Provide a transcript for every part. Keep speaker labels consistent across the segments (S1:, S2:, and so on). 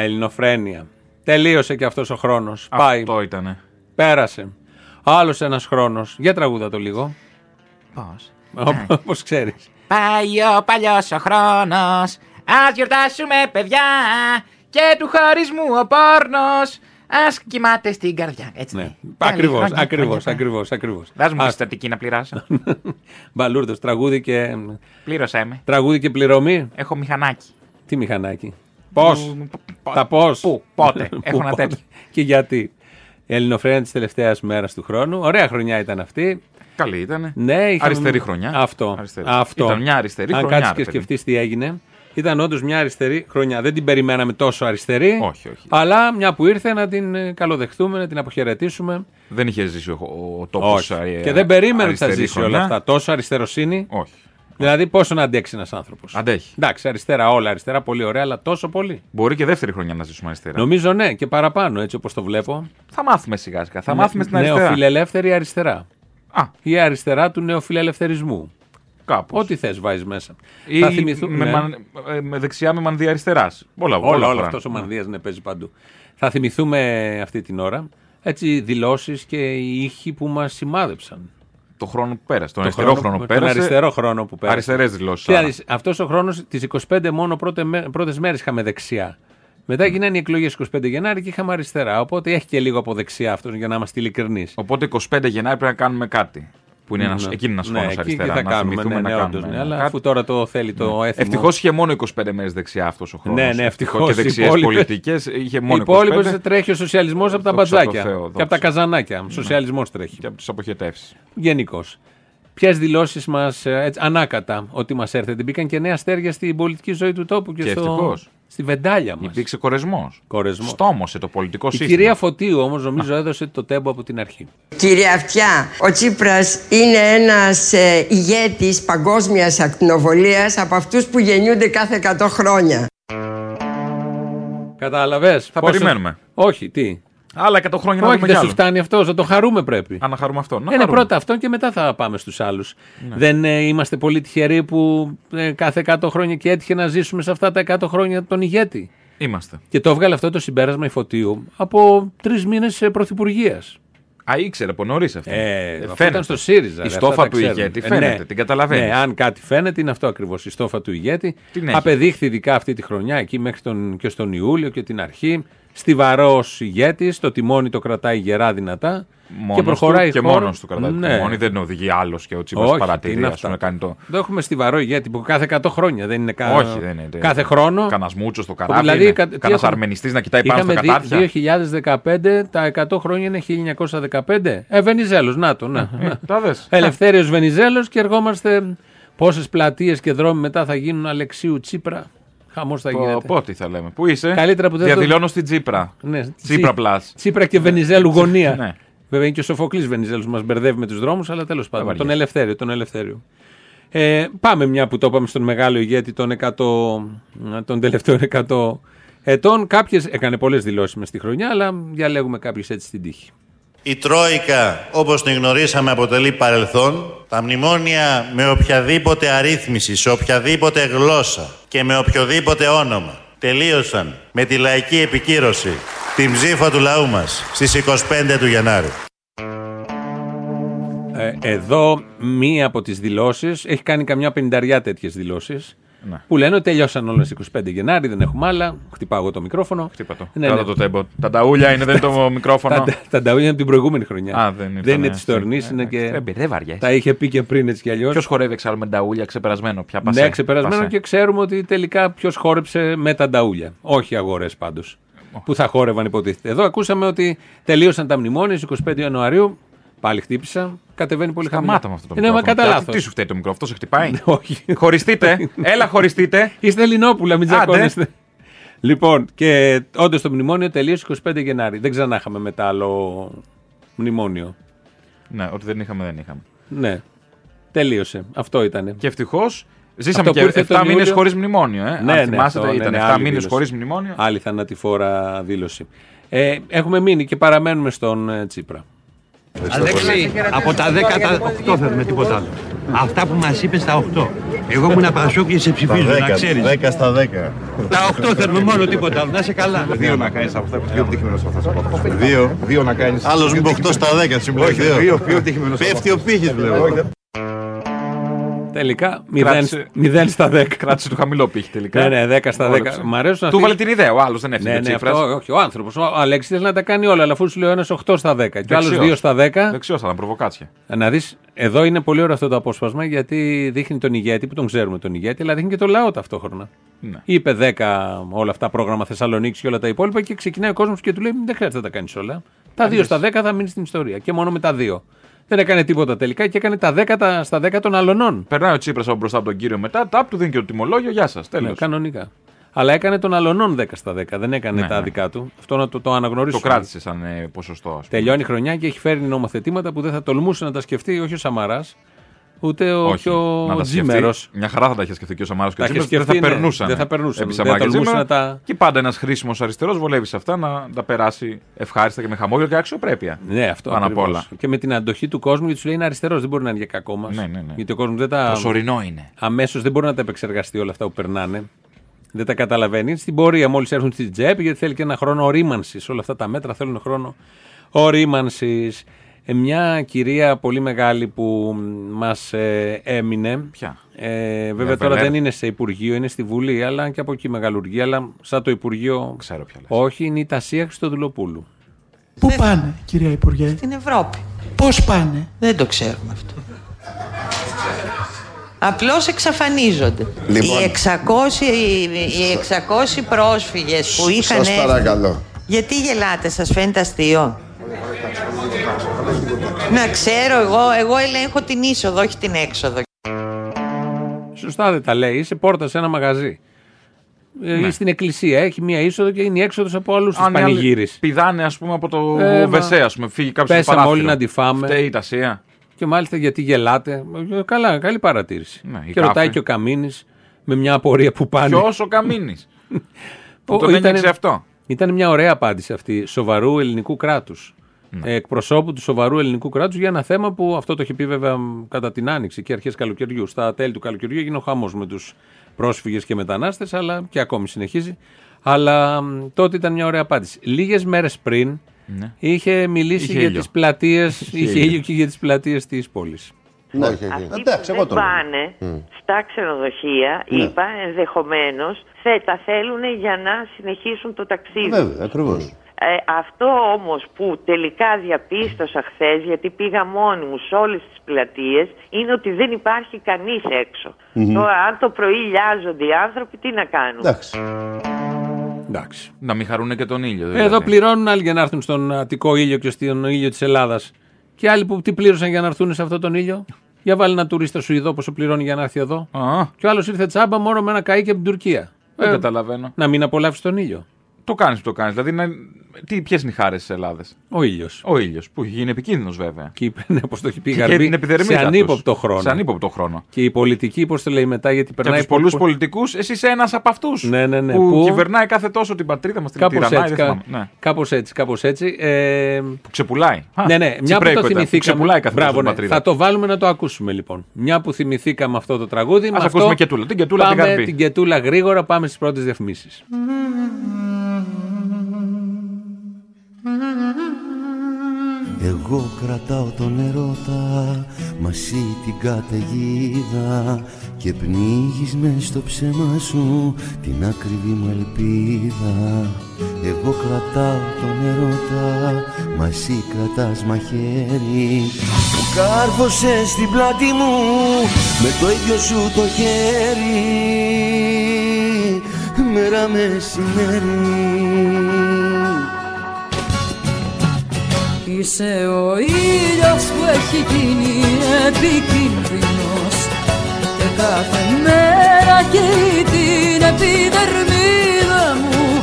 S1: Ελληνοφρένεια. Τελείωσε και αυτός ο χρόνος. Πάει.
S2: Αυτό ήτανε.
S1: Πέρασε. Άλλος ένας χρόνος. Για τραγούδα το λίγο.
S2: Πώς;
S1: Όπως ξέρεις.
S2: Πάει ο παλιός ο χρόνος. Α γιορτάσουμε, παιδιά. Και του χωρισμού ο πόρνος. Α κοιμάται στην καρδιά. Έτσι.
S1: Ναι.
S2: λέει. Καλή
S1: Ακριβώς,
S2: χρόνια,
S1: ακριβώς,
S2: χρόνια, χρόνια.
S1: ακριβώς. Ακριβώς.
S2: Δάς μου
S1: Α,
S2: τη στατική να πληρώσω.
S1: Μπαλούρδος, τραγούδι και.
S2: Πλήρωσέ με.
S1: Τραγούδι και πληρωμή.
S2: Έχω μηχανάκι.
S1: Τι μηχανάκι. Πώς; Τα πώς;
S2: Πού, πότε; Έχω ένα τέτοιο.
S1: Και γιατί; Η Ελληνοφρένεια τη τελευταίας μέρας του χρόνου. Ωραία χρονιά ήταν αυτή.
S2: Καλή ήτανε.
S1: Ναι, είχαμε...
S2: Αριστερή χρονιά.
S1: Αυτό.
S2: Αριστερή.
S1: αυτό.
S2: Ήταν μια αριστερή
S1: Αν
S2: χρονιά,
S1: κάτσεις
S2: ρε
S1: και
S2: παιδί.
S1: σκεφτείς τι έγινε. Ήταν όντως μια αριστερή χρονιά. Δεν την περιμέναμε τόσο αριστερή.
S2: Όχι, όχι.
S1: Αλλά μια που ήρθε να την ε, καλοδεχτούμε, να την αποχαιρετήσουμε.
S2: Δεν είχε ζήσει ο, ο τόπος
S1: Όχι. και δεν περίμενε ότι θα ζήσει όλα αυτά. Τόσο αριστεροσύνη.
S2: Όχι.
S1: Δηλαδή, πόσο να αντέξει ένας άνθρωπος.
S2: Αντέχει.
S1: Εντάξει, αριστερά, όλα αριστερά, πολύ ωραία, αλλά τόσο πολύ.
S2: Μπορεί και δεύτερη χρονιά να ζήσουμε αριστερά.
S1: Νομίζω ναι, και παραπάνω, έτσι όπως το βλέπω.
S2: Θα μάθουμε σιγά σιγά. Θα μάθουμε στην αριστερά.
S1: Νεοφιλελεύθερη αριστερά.
S2: Α,
S1: Η αριστερά του νεοφιλελευθερισμού.
S2: κάπου.
S1: Ό,τι θες βάζεις μέσα.
S2: Ή
S1: θα θυμηθούμε.
S2: με,
S1: ναι.
S2: μαν- ε, με δεξιά με μανδύα αριστεράς. Όλα,
S1: Όλα, όλα,
S2: φορά.
S1: αυτός ο Μανδύας ναι, παίζει παντού. Θα θυμηθούμε αυτή την ώρα έτσι δηλώσεις και οι ήχοι που μας σημάδεψαν.
S2: Το χρόνο που πέρασε. Τον
S1: Το
S2: αριστερό χρόνο, που
S1: τον
S2: πέρασε.
S1: αριστερό χρόνο που πέρασε.
S2: Αριστερές δηλώσεις.
S1: Κοίτα, αυτός ο χρόνος τις 25 μόνο πρώτε, πρώτες μέρες είχαμε δεξιά. Μετά γίνανε οι εκλογές 25 Γενάρη και είχαμε αριστερά. Οπότε έχει και λίγο από δεξιά αυτός για να είμαστε ειλικρινείς.
S2: Οπότε 25 Γενάρη πρέπει να κάνουμε κάτι. Που είναι ένας, εκεί είναι ένας
S1: ναι,
S2: χρόνο
S1: εκεί
S2: αριστερά.
S1: θα
S2: να
S1: κάνουμε,
S2: θυμηθούμε
S1: ναι,
S2: να
S1: ναι,
S2: κάνουμε
S1: όντως, ναι,
S2: ένα
S1: αλλά
S2: κάτι.
S1: αφού τώρα το θέλει το έθιμο.
S2: Ευτυχώς είχε μόνο 25 μέρες δεξιά αυτός ο χρόνος.
S1: Ναι, ναι, ευτυχώς.
S2: Και
S1: Οι
S2: δεξιές
S1: υπόλοιπες-
S2: πολιτικές είχε
S1: Οι
S2: μόνο 25.
S1: υπόλοιπε τρέχει ο σοσιαλισμός από τα
S2: Δόξα τω
S1: μπατζάκια
S2: Θεώ,
S1: και
S2: δόξα.
S1: από τα καζανάκια. Σοσιαλισμός τρέχει.
S2: Και από τις αποχετεύσεις.
S1: Γενικώς. Ποιες δηλώσεις μας ανάκατα ότι μας έρθετε. Μπήκαν και νέα αστέρια στην πολιτική ζωή του τόπου και,
S2: Και
S1: στο,
S2: ευτυχώς.
S1: Στη βεντάλια μας.
S2: Υπήρξε κορεσμός.
S1: Κορεσμός.
S2: Στόμωσε το πολιτικό
S1: Η
S2: σύστημα.
S1: κυρία Φωτίου όμως νομίζω έδωσε το τέμπο από την αρχή.
S3: Κύριε Αυτιά, ο Τσίπρας είναι ένας ε, ηγέτης παγκόσμιας ακτινοβολίας από αυτούς που γεννιούνται κάθε 100 χρόνια.
S1: Κατάλαβες.
S2: Θα περιμένουμε.
S1: Όχι, τι;
S2: Άλλα 100 χρόνια να
S1: Όχι,
S2: δούμε
S1: δεν
S2: κι
S1: σου
S2: άλλο.
S1: φτάνει αυτός. Θα το χαρούμε πρέπει.
S2: Αν να χαρούμε αυτό. Να
S1: Είναι
S2: χαρούμε.
S1: πρώτα αυτό και μετά θα πάμε στους άλλους.
S2: Ναι.
S1: Δεν ε, είμαστε πολύ τυχεροί που ε, κάθε 100 χρόνια και έτυχε να ζήσουμε σε αυτά τα 100 χρόνια τον ηγέτη.
S2: Είμαστε.
S1: Και το έβγαλε αυτό το συμπέρασμα η Φωτίου από τρεις μήνες πρωθυπουργίας.
S2: Α, ήξερε από νωρίς αυτό.
S1: Ε, αυτό
S2: φαίνεται.
S1: ήταν στο ΣΥΡΙΖΑ.
S2: Η
S1: ρε,
S2: στόφα
S1: αυτά τα
S2: του
S1: ξέρουμε.
S2: ηγέτη
S1: Ε,
S2: φαίνεται,
S1: ναι.
S2: την καταλαβαίνεις.
S1: Ναι, αν κάτι φαίνεται, είναι αυτό ακριβώς. Η στόφα του ηγέτη.
S2: Την έχει.
S1: Απεδείχθη ειδικά αυτή τη χρονιά, εκεί μέχρι τον, και στον Ιούλιο και την αρχή. Στιβαρό ηγέτης, το τιμόνι το κρατάει γερά δυνατά.
S2: Μόνος
S1: και προχωράει
S2: του και
S1: η χώρα.
S2: μόνος του κρατάει
S1: Ναι.
S2: το τιμόνι. Δεν οδηγεί άλλος και ο Τσίπρας
S1: Όχι, τι
S2: παρατηρεί.
S1: είναι
S2: ας
S1: αυτά.
S2: πούμε, κάνει το.
S1: Το έχουμε στιβαρό ηγέτη που κάθε 100 χρόνια δεν είναι κα...
S2: Όχι, δεν είναι.
S1: Κάθε χρόνο.
S2: Κανένα μούτσος στο καράβι.
S1: Δηλαδή,
S2: Δηλαδή,
S1: κα- τι
S2: Κανένα
S1: έχουμε-
S2: αρμενιστής να κοιτάει πάνω στα
S1: Είχαμε
S2: κατάρτια.
S1: 2015, τα 100 χρόνια είναι 1915. Ε, Βενιζέλος, να το, να.
S2: Ε, Τα δες.
S1: Ελευθέριος Βενιζέλος και ερχόμαστε πόσες πλατείες και δρόμοι μετά θα γίνουν Αλεξίου Τσίπρα. Χαμός θα
S2: Πω,
S1: γίνεται.
S2: πω, τι θα λέμε. Πού είσαι;
S1: Καλύτερα που δεν το-
S2: Διαδηλώνω στην Τσίπρα.
S1: Ναι,
S2: Τσίπρα
S1: Τσι-
S2: Plus.
S1: Τσίπρα και Βενιζέλου γωνία.
S2: Ναι.
S1: Βέβαια είναι και ο Σοφοκλής Βενιζέλος που μας μπερδεύει με τους δρόμους, αλλά τέλος πάντων.
S2: βαριέσαι.
S1: Τον Ελευθέριο, τον Ελευθέριο. Ε, πάμε μια που το είπαμε στον μεγάλο ηγέτη των, 100, των τελευταίων 100 ετών. Κάποιες, έκανε πολλές δηλώσεις μες στη χρονιά, αλλά διαλέγουμε κάποιες έτσι στην τύχη.
S4: Η Τρόικα, όπως την γνωρίσαμε, αποτελεί παρελθόν. Τα μνημόνια με οποιαδήποτε αρρύθμιση, σε οποιαδήποτε γλώσσα και με οποιοδήποτε όνομα τελείωσαν με τη λαϊκή επικύρωση την ψήφα του λαού μας στις 25 του Γενάρη.
S1: Ε, εδώ μία από τις δηλώσεις έχει κάνει καμιά πενταριά τέτοιες δηλώσεις
S2: Ναι.
S1: που λένε ότι τελειώσαν όλες 25 Γενάρη, δεν έχουμε άλλα. Χτυπάω εγώ το μικρόφωνο.
S2: Χτύπα το.
S1: Ναι,
S2: Κράτα
S1: ναι.
S2: το τέμπο. Τα ταούλια είναι, δεν είναι το μικρόφωνο.
S1: Τα, τα νταούλια είναι από την προηγούμενη χρονιά.
S2: Α, δεν
S1: δεν
S2: ήτανε
S1: είναι τη
S2: αυτή.
S1: τωρινή,
S2: Ε,
S1: είναι
S2: εντάξει.
S1: και.
S2: Ε, μπε, δεν βαριέσαι.
S1: Τα είχε πει και πριν έτσι κι αλλιώς.
S2: Ποιος χορεύει εξάλλου με νταούλια ξεπερασμένο. Πια πασέ.
S1: Ναι, ξεπερασμένο
S2: Πασέ.
S1: και ξέρουμε ότι τελικά ποιος χόρεψε με τα νταούλια. Όχι αγορές πάντως. Που θα χόρευαν υποτίθεται. Εδώ ακούσαμε ότι τελείωσαν τα μνημόνια στις 25 Ιανουαρίου. Πάλι χτύπησα. Κατεβαίνει πολύ χαμηλά.
S2: Σταμάτα με αυτό το
S1: Είναι μα
S2: μικρόφωνο.
S1: κατά
S2: Τι-
S1: λάθος.
S2: Τι σου φταίει το μικρόφωνο, αυτό σε χτυπάει;
S1: Όχι.
S2: χωριστείτε. Έλα, χωριστείτε.
S1: Είστε Ελληνόπουλα, μην
S2: Άντε.
S1: τσακώνεστε. Λοιπόν, και όντως το μνημόνιο τελείωσε 25 Γενάρη. Δεν ξανά είχαμε μετά άλλο μνημόνιο.
S2: ναι, ότι δεν είχαμε, δεν είχαμε.
S1: Ναι. Τελείωσε. Αυτό ήταν.
S2: Και ευτυχώς ζήσαμε
S1: Αυτό που ήρθε
S2: και 7
S1: τον
S2: μήνες
S1: Ιούλιο.
S2: χωρίς μνημόνιο. Ε.
S1: Ναι,
S2: Αν
S1: ναι,
S2: θυμάστε,
S1: αυτό, ναι,
S2: ήταν
S1: ναι,
S2: 7
S1: άλλη
S2: μήνες
S1: δήλωση.
S2: χωρίς μνημόνιο.
S1: Άλλη θανατηφόρα δήλωση. Ε, έχουμε μείνει και παραμένουμε στον ε, Τσίπρα.
S5: Αλέξη, από τα 10 τα 8 θέλουμε τίποτα άλλο. Αυτά που μας είπες τα 8. Εγώ ήμουν Πασόκ και σε ψηφίζω, να ξέρεις.
S6: 10 στα 10.
S5: Τα 8 θέλουμε μόνο τίποτα άλλο. Να είσαι καλά.
S6: Δύο να κάνεις από αυτά που πιο επιτυχημένος αυτός. Δύο, δύο να κάνεις.
S4: Άλλος μου είπε 8 στα 10, σου είπε
S6: Όχι,
S4: δύο.
S6: δύο πιο επιτυχημένος.
S4: Πέφτει ο πύχης βλέπω.
S1: Τελικά 0,
S2: Κράτησε-
S1: 0 στα 10.
S2: Κράτησε το χαμηλό πύχη τελικά.
S1: Ναι, ναι, 10 στα 10.
S2: Βόλεψε.
S1: Μ' αρέσουν
S2: Του
S1: αυτοί-
S2: βάλε την ιδέα, ο άλλος δεν έφυγε.
S1: Ναι,
S2: ο
S1: ναι,
S2: Τσίπρας.
S1: αυτό, όχι, ο άνθρωπος. Ο Αλέξης θέλει να τα κάνει όλα, αλλά αφού σου λέει ο ένας 8 στα 10 και ο άλλος
S2: Δεξιός.
S1: 2 στα 10.
S2: Δεξιός θα ήταν προβοκάτσια.
S1: Να δεις, εδώ είναι πολύ ωραίο αυτό το απόσπασμα γιατί δείχνει τον ηγέτη που τον ξέρουμε τον ηγέτη, αλλά δείχνει και το λαό ταυτόχρονα.
S2: Ναι.
S1: Είπε 10 όλα αυτά πρόγραμμα Θεσσαλονίκης και όλα τα υπόλοιπα και ξεκινάει ο κόσμος και του λέει: Δεν χρειάζεται να τα κάνεις όλα. Τα 2 στα 10 θα μείνει στην ιστορία. Και μόνο με τα 2. Δεν έκανε τίποτα τελικά και έκανε τα 10 τα- στα 10 των αλωνών.
S2: Περνάει ο Τσίπρας από μπροστά από τον κύριο μετά, τάπ του δίνει και το τιμολόγιο, γεια σας.
S1: Ναι,
S2: Τέλο.
S1: κανονικά. Αλλά έκανε των αλωνών 10 στα 10. Δεν έκανε
S2: Ναι,
S1: τα
S2: ναι.
S1: δικά του. Αυτό να το, το
S2: Το
S1: αναγνωρίσουμε.
S2: κράτησε σαν ε, ποσοστό. ας πούμε.
S1: Τελειώνει η χρονιά και έχει φέρει νομοθετήματα που δεν θα τολμούσε να τα σκεφτεί όχι ο Σαμαράς, ούτε ο
S2: Όχι,
S1: πιο
S2: να τα σκεφτεί.
S1: Τζίμερος.
S2: Μια χαρά θα τα είχε σκεφτεί και ο Σαμάρα και
S1: Τα
S2: ο
S1: είχε
S2: Τσίπρας, δεν
S1: σκεφτεί,
S2: θα
S1: ναι.
S2: περνούσαν.
S1: Δεν θα περνούσαν.
S2: Επί
S1: Δεν
S2: Σαμάρα και
S1: τολμούσε
S2: Τσίπρα.
S1: να τα-
S2: Και πάντα ένας χρήσιμος αριστερός βολεύει σε αυτά να τα περάσει ευχάριστα και με χαμόγελο και αξιοπρέπεια.
S1: Ναι, αυτό
S2: Πάνω απ'
S1: ακριβώς.
S2: όλα.
S1: Και με την αντοχή του κόσμου, γιατί σου λέει είναι αριστερός, δεν μπορεί να είναι για κακό μας.
S2: Ναι, ναι, ναι.
S1: Γιατί ο κόσμος δεν τα.
S2: Προσωρινό είναι.
S1: Αμέσως δεν μπορεί να τα επεξεργαστεί όλα αυτά που περνάνε. Δεν τα καταλαβαίνει. Στην πορεία, μόλις έρθουν στην τσέπη, γιατί θέλει και ένα χρόνο ορίμανσης. Όλα αυτά τα μέτρα θέλουν χρόνο ορίμανσης. Ε, μια κυρία πολύ μεγάλη που μας έμεινε.
S2: Ποια;
S1: Ε, βέβαια
S2: Μια
S1: τώρα
S2: Βελέρ.
S1: δεν είναι σε Υπουργείο, είναι στη Βουλή, αλλά και από εκεί μεγαλουργία. Αλλά σαν το Υπουργείο.
S2: Ξέρω ποια λες.
S1: Όχι, είναι η Τασία Χριστοδουλοπούλου.
S7: Πού πάνε, κυρία Υπουργέ,
S8: Στην Ευρώπη.
S7: πώς πάνε;
S8: Δεν το ξέρουμε αυτό. Απλώς εξαφανίζονται.
S6: Λοιπόν.
S8: Οι 600, οι, οι 600 πρόσφυγες που είχαν
S6: Σας
S8: έρθει-
S6: παρακαλώ.
S8: Γιατί γελάτε, σας φαίνεται αστείο; Να ξέρω, εγώ, εγώ ελέγχω την είσοδο, όχι την έξοδο.
S1: Σωστά δεν τα λέει. Είσαι πόρτας σε ένα μαγαζί. Ε, ή στην εκκλησία. Έχει μία είσοδο και είναι η έξοδος από άλλους τους
S2: Αν οι άλλοι
S1: πανηγύρι.
S2: Πηδάνε, ας πούμε, από το
S1: Ε, μα-
S2: Βεσέ, ας πούμε, φύγει κάποιος
S1: Πέσαμε όλοι να τη φάμε.
S2: Φταίει η Τασία.
S1: Και μάλιστα γιατί γελάτε. Ε, Καλά, καλή παρατήρηση.
S2: Ναι, η
S1: και ρωτάει
S2: κάφη.
S1: και ο Καμίνης με μια απορία που πάνε.
S2: Ποιος ο Καμίνης;
S1: Ο-
S2: τον
S1: ήτανε-
S2: ένιωξε αυτό.
S1: Ήταν μια ωραία απάντηση αυτή σοβαρού ελληνικού κράτους.
S2: Ναι.
S1: Εκπροσώπου του σοβαρού ελληνικού κράτους για ένα θέμα που αυτό το είχε πει βέβαια μ, κατά την άνοιξη και αρχές καλοκαιριού. Στα τέλη του καλοκαιριού έγινε ο χαμός με τους πρόσφυγες και μετανάστες, αλλά και ακόμη συνεχίζει. Αλλά μ, τότε ήταν μια ωραία απάντηση. Λίγες μέρες πριν είχε μιλήσει
S2: Ναι. Είχε
S1: για
S2: ήλιο.
S1: τις πλατείες. Είχε
S2: ήλιο.
S1: ήλιο και για τις πλατείες της πόλης.
S6: Ναι,
S9: Αυτοί
S6: εντάξει,
S9: που
S6: εγώ
S9: δεν
S6: το λέω.
S9: πάνε στα ξενοδοχεία,
S6: Ναι.
S9: είπα, ενδεχομένως τα θέλουν για να συνεχίσουν το ταξίδι.
S6: Βέβαια, ακριβώς.
S9: Ε, αυτό όμως που τελικά διαπίστωσα χθες, γιατί πήγα μόνη μου σε όλες τις πλατείες, είναι ότι δεν υπάρχει κανείς έξω. Τώρα αν το πρωί λιάζονται οι άνθρωποι, τι να κάνουν;
S6: Εντάξει.
S1: Εντάξει.
S2: Να μην χαρούν και τον ήλιο. Δηλαδή.
S1: Εδώ πληρώνουν άλλοι για να έρθουν στον Αττικό ήλιο και στον ήλιο της Ελλάδας. Και άλλοι που τι πλήρωσαν για να έρθουν σε αυτόν τον ήλιο; Για βάλει ένα τουρίστα σου εδώ πόσο πληρώνει για να έρθει εδώ.
S2: Α,
S1: Και ο άλλος ήρθε τσάμπα μόνο με ένα καί και από την Τουρκία.
S2: δεν
S1: Ε,
S2: καταλαβαίνω.
S1: να μην απολαύσει τον ήλιο.
S2: Το κάνεις που το κάνεις. Δηλαδή, να... τι, ποιες είναι οι χάρες τη Ελλάδα.
S1: Ο ήλιος.
S2: Ο ήλιος, που έχει γίνει επικίνδυνος βέβαια.
S1: Και είπε, ναι, όπως το έχει πει η
S2: Και
S1: Γαρμπή,
S2: την επιδερμή
S1: σε ανύποπτο χρόνο.
S2: Σε ανύποπτο χρόνο.
S1: Και η πολιτική, πώς το λέει μετά, γιατί
S2: Και από
S1: περνάει.
S2: τους πολλούς
S1: πο-
S2: πολιτικούς, εσύ είσαι ένας από αυτούς.
S1: Ναι, ναι, ναι.
S2: Που,
S1: Που-
S2: κυβερνάει κάθε τόσο την πατρίδα μας, την
S1: Κάπως
S2: τυραννάει.
S1: έτσι,
S2: δεν
S1: κα...
S2: θυμάμαι. Ναι.
S1: κάπως έτσι, κάπως έτσι. Ε,
S2: Που ξεπουλάει. Α,
S1: ναι, ναι, μια που το
S2: τσιπρέικο ήταν, που
S1: θυμηθήκαμε.
S2: Ξεπουλάει κάθε τόσο
S1: Μπράβο,
S2: την
S1: ναι.
S2: πατρίδα.
S1: Θα το βάλουμε να το ακούσουμε λοιπόν. Μια που θυμηθήκαμε αυτό το τραγούδι. με
S2: Ας
S1: αυτό
S2: ακούσουμε Κετούλα. Την Κετούλα την
S1: πάμε
S2: Καρμπή.
S1: την Κετούλα γρήγορα, πάμε στις πρώτες διαφημίσεις.
S10: Εγώ κρατάω τον ερώτα Μασί την καταιγίδα Και πνίγεις μες στο ψέμα σου Την ακριβή μου ελπίδα. Εγώ κρατάω τον ερώτα Μασί κρατάς μαχαίρι. Που κάρφωσες στην πλάτη μου Με το ίδιο σου το χέρι Μέρα μεσημέρι
S11: Είσαι ο ήλιος που έχει γίνει επικίνδυνος. Και κάθε μέρα καίει την επιδερμίδα μου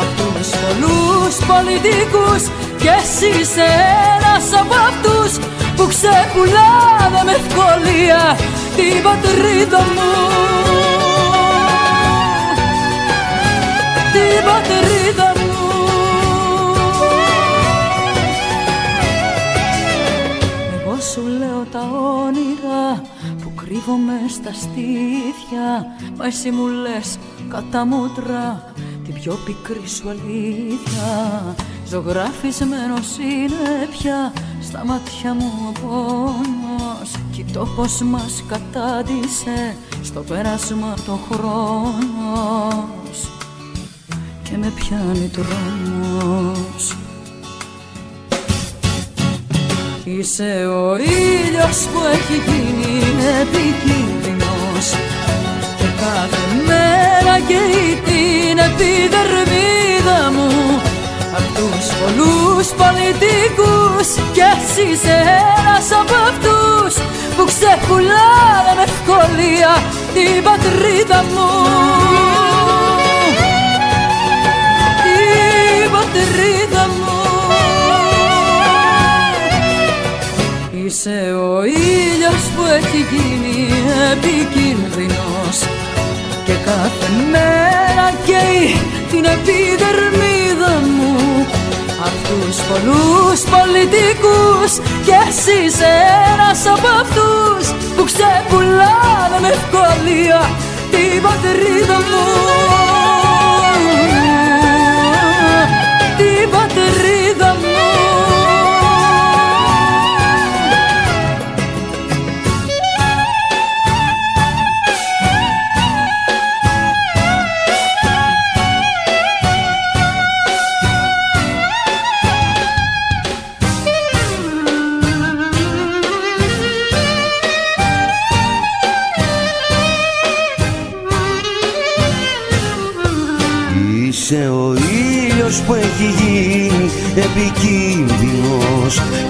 S11: Απ' τους πολλούς πολιτικούς Και εσύ είσαι ένας από αυτούς Που ξεπουλάνε με ευκολία την πατρίδα μου. Την πατρίδα μου σου λέω τα όνειρα που κρύβομαι στα στήθια. Μα εσύ μου λες κατά μούτρα την πιο πικρή σου αλήθεια. Ζωγράφισμένος είναι πια στα μάτια μου ο πόνος. Κοιτώ πως μας κατάντησε στο πέρασμα το χρόνος. Και με πιάνει τρόμος Είσαι ο ήλιος που έχει γίνει επικίνδυνος. Και κάθε μέρα καίει την επιδερμίδα μου. Απ' τους πολλούς πολιτικούς Κι εσύ είσαι ένας από αυτούς Που ξεπουλάνε με ευκολία την πατρίδα μου έχει γίνει επικίνδυνος. Και κάθε μέρα καίει την επιδερμίδα μου. Απ' τους πολλούς πολιτικούς Και εσύ είσαι ένας από αυτούς Που ξεπουλάνε με ευκολία την πατρίδα μου. Την πατρίδα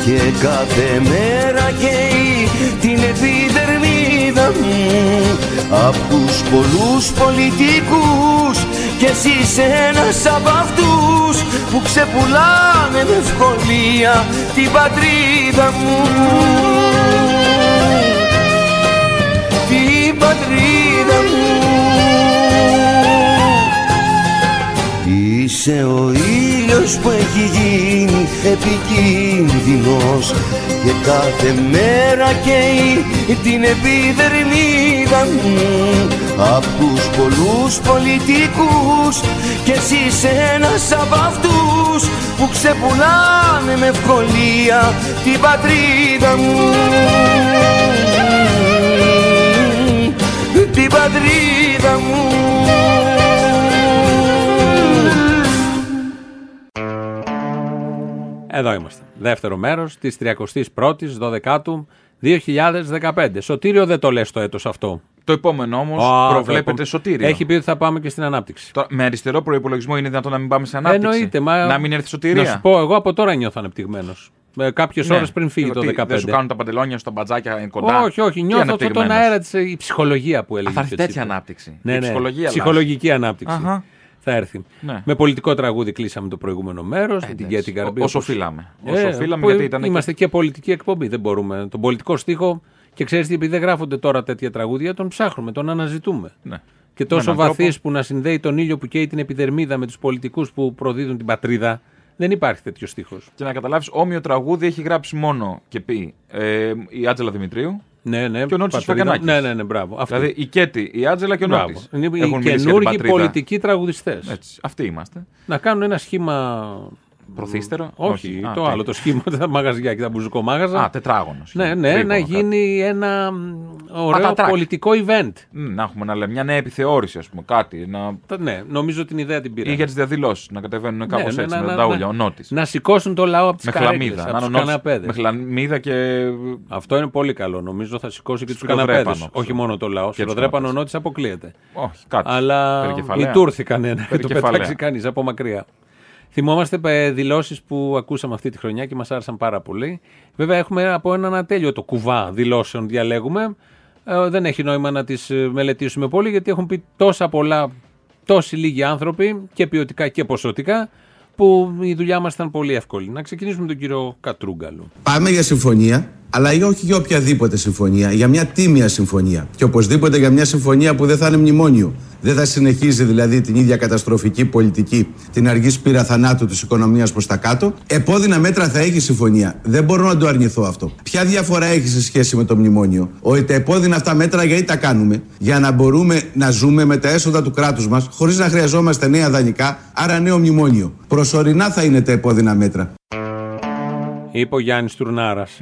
S10: Και κάθε μέρα καίει την επιδερμίδα μου Απ' τους πολλούς πολιτικούς Και εσύ είσαι ένας από αυτούς Που ξεπουλάνε με ευκολία την πατρίδα μου. Την πατρίδα μου. Είσαι ο ήλιος που έχει γίνει επικίνδυνος Και κάθε μέρα καίει την επιδερμίδα μου. Απ' τους πολλούς πολιτικούς Και εσύ είσαι ένας από αυτούς Που ξεπουλάνε με ευκολία την πατρίδα μου. Την πατρίδα μου
S1: Εδώ είμαστε. Δεύτερο μέρος της 31η 12 2015. Σωτήριο δεν το λες το έτος αυτό.
S2: Το επόμενο όμως
S1: Α, το
S2: προβλέπεται
S1: επό-
S2: σωτήριο.
S1: Έχει πει ότι θα πάμε και στην ανάπτυξη.
S2: Τώρα, με αριστερό προπολογισμό είναι δυνατόν να μην πάμε σε ανάπτυξη;
S1: Εννοείται. Μα...
S2: Να μην έρθει σωτηρία;
S1: Να σου πω, εγώ από τώρα νιώθω ανεπτυγμένος. Κάποιες
S2: Ναι.
S1: ώρες πριν φύγει το
S2: Τι,
S1: 15.
S2: Δεν σου κάνουν τα παντελόνια στα μπατζάκια κοντά.
S1: Όχι, όχι.
S2: Τι
S1: Νιώθω αυτόν τον
S2: ανεπτυγμένος;
S1: αέρα της η ψυχολογία που έλεγε.
S2: Α, θα έρθει
S1: και ο
S2: τέτοια
S1: Τσίπρας.
S2: ανάπτυξη.
S1: Ναι,
S2: Η
S1: ναι.
S2: ψυχολογία, λάς.
S1: Ψυχολογική ανάπτυξη.
S2: Αχα.
S1: Θα έρθει.
S2: Ναι.
S1: Με πολιτικό τραγούδι κλείσαμε το προηγούμενο μέρος. με την
S2: εντάξει.
S1: Γκέτη Γκαρμπή.
S2: Όσο
S1: όπως-
S2: οφείλαμε.
S1: Ε,
S2: Όσο οφείλαμε,
S1: που
S2: γιατί ήταν και-
S1: Είμαστε και πολιτική εκπομπή. Δεν μπορούμε. Τον πολιτικό στίχο. Και ξέρεις τι, επειδή δεν γράφονται τώρα τέτοια τραγούδια, τον ψάχνουμε, τον αναζητούμε.
S2: Ναι.
S1: Και
S2: Με
S1: τόσο
S2: έναν
S1: βαθύς
S2: τρόπο.
S1: που να συνδέει τον ήλιο που καίει την επιδερμίδα με τους πολιτικούς που προδίδουν την πατρίδα. Δεν υπάρχει τέτοιος στίχος.
S2: Και να καταλάβεις, όμοιο τραγούδι έχει γράψει μόνο και πει ε, η Άτζελα Δημητρίου
S1: Ναι, ναι.
S2: και ο Νότη
S1: πατρίδα.
S2: Φακανάκη.
S1: Ναι, ναι, ναι, μπράβο. Αυτή.
S2: Δηλαδή η Κέτη, η Άτζελα και ο
S1: Μπράβο.
S2: Νότη.
S1: Είναι οι καινούργοι πολιτικοί τραγουδιστές.
S2: Έτσι, αυτοί είμαστε.
S1: Να κάνουν ένα σχήμα.
S2: Προθύστερο;
S1: Όχι,
S2: Α,
S1: το
S2: τι.
S1: άλλο, το σχήμα, τα μαγαζιά και τα μπουζουκομάγαζα.
S2: Α, τετράγωνος.
S1: Ναι, ναι, να γίνει ένα μ, ωραίο
S2: Πατατράκ.
S1: πολιτικό event.
S2: Να έχουμε να λέμε μια νέα επιθεώρηση, ας πούμε, κάτι. Να...
S1: Τα- Ναι, νομίζω την ιδέα την πήρα.
S2: Ή για τις διαδηλώσεις, να κατεβαίνουν κάπως
S1: Ναι, ναι,
S2: έτσι
S1: να-
S2: με
S1: να-
S2: τα ούλια,
S1: να-
S2: ο Νότης.
S1: Να σηκώσουν το λαό από τις
S2: Με
S1: καρέκλες,
S2: χλαμίδα.
S1: από
S2: Να
S1: τους
S2: είναι ο Νότης
S1: καναπέδες.
S2: Με χλαμίδα και.
S1: Αυτό είναι πολύ καλό. Νομίζω θα σηκώσει και τους
S2: Σφυροδρέπανο,
S1: καναπέδε. Όχι
S2: ξέρω.
S1: μόνο το λαό.
S2: Και τους
S1: Σφυροδρέπανο
S2: καναπέδες.
S1: νότης αποκλείεται.
S2: Όχι, κάτι.
S1: Αλλά
S2: Περικεφαλαία.
S1: λιτούρθηκαν ένα και το
S2: Περικεφαλαία.
S1: πετάξει κανείς από μακριά. Θυμόμαστε δηλώσεις που ακούσαμε αυτή τη χρονιά και μας άρεσαν πάρα πολύ. Βέβαια, έχουμε από έναν ατέλειωτο κουβά δηλώσεων διαλέγουμε. Ε, δεν έχει νόημα να τις μελετήσουμε πολύ γιατί έχουν πει τόσα πολλά, τόσοι λίγοι άνθρωποι και ποιοτικά και ποσοτικά που η δουλειά μας ήταν πολύ εύκολη. Να ξεκινήσουμε με τον κύριο Κατρούγκαλου.
S12: Πάμε για συμφωνία Αλλά όχι για οποιαδήποτε συμφωνία, για μια τίμια συμφωνία. Και οπωσδήποτε για μια συμφωνία που δεν θα είναι μνημόνιο. Δεν θα συνεχίζει δηλαδή την ίδια καταστροφική πολιτική, την αργή σπήρα θανάτου της οικονομίας προς τα κάτω. Επώδυνα μέτρα θα έχει συμφωνία. Δεν μπορώ να το αρνηθώ αυτό. Ποια διαφορά έχει σε σχέση με το μνημόνιο, ότι τα επώδυνα αυτά μέτρα γιατί τα κάνουμε, για να μπορούμε να ζούμε με τα έσοδα του κράτους μας, χωρίς να χρειαζόμαστε νέα δανεικά, άρα νέο μνημόνιο. Προσωρινά θα είναι τα επώδυνα μέτρα.
S1: Είπε ο Γιάννης Τουρνάρας.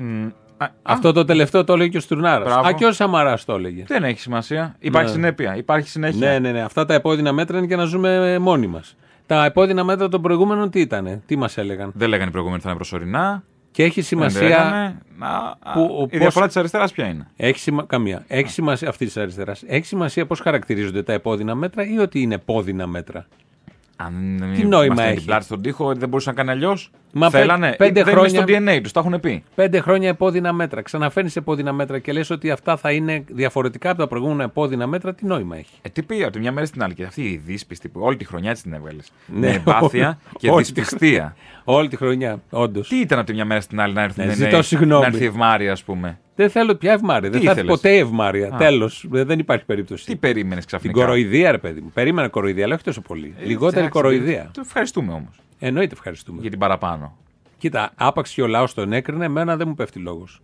S1: Αυτό το τελευταίο το έλεγε και ο Στουρνάρας.
S2: Μπράβο.
S1: Α, και ο Σαμαράς το έλεγε.
S2: Δεν έχει σημασία. Υπάρχει
S1: Ναι.
S2: συνέπεια. Υπάρχει συνέχεια.
S1: Ναι, ναι, ναι. Αυτά τα επώδυνα μέτρα είναι για να ζούμε μόνοι μας. Τα επώδυνα μέτρα των προηγούμενων τι ήταν, τι μας έλεγαν;
S2: Δεν λέγανε οι προηγούμενοι θα είναι προσωρινά.
S1: Και έχει
S2: Δεν
S1: σημασία.
S2: λέγανε. Να,
S1: που-
S2: η
S1: πώς-
S2: διαφορά της αριστεράς ποια είναι;
S1: Έχει σημα... Καμία. Έχει σημασία αυτή της αριστεράς. Έχει σημασία πώς χαρακτηρίζονται τα επώδυνα μέτρα ή ότι είναι επώδυνα μέτρα.
S2: Αν
S1: Τι νόημα
S2: ήμασταν
S1: έχει;
S2: την πλάτη στον τοίχο, δεν μπορούσαν να κάνει αλλιώς.
S1: Μα πέ-
S2: Θέλανε.
S1: πέντε
S2: δεν
S1: χρόνια-
S2: είναι στο DNA τους, τα έχουν πει.
S1: Πέντε χρόνια επώδυνα μέτρα. Ξαναφέρνεις επώδυνα μέτρα και λες ότι αυτά θα είναι διαφορετικά από τα προηγούμενα επώδυνα μέτρα. Τι νόημα έχει;
S2: Ε, τι πει από τη μια μέρα στην άλλη. Και αυτή η δύσπιστη που όλη τη χρονιά έτσι την έβγαλες.
S1: Ναι,
S2: με εμπάθεια και
S1: όλη τη
S2: δυσπιστία.
S1: Όλη τη χρονιά, όντως.
S2: Τι ήταν από τη μια μέρα στην άλλη να έρθουν
S1: Ναι,
S2: νέοι,
S1: ζητώ συγγνώμη.
S2: να έρθει η ευμάρεια, ας πούμε;
S1: Δεν θέλω πια ευμάρεια. Δεν
S2: Τι
S1: θα έρθει
S2: ήθελες;
S1: ποτέ ευμάρεια.
S2: Α.
S1: Τέλος. Δεν υπάρχει περίπτωση.
S2: Τι περίμενες
S1: Την
S2: ξαφνικά.
S1: κοροϊδία, ρε παιδί μου. Περίμενα κοροϊδία, αλλά όχι τόσο πολύ. Λιγότερη
S2: εντάξει,
S1: κοροϊδία.
S2: Το ευχαριστούμε όμως.
S1: Εννοείται ευχαριστούμε.
S2: Για την παραπάνω.
S1: Κοίτα, άπαξ και ο λαός τον έκρινε, εμένα δεν μου πέφτει λόγος.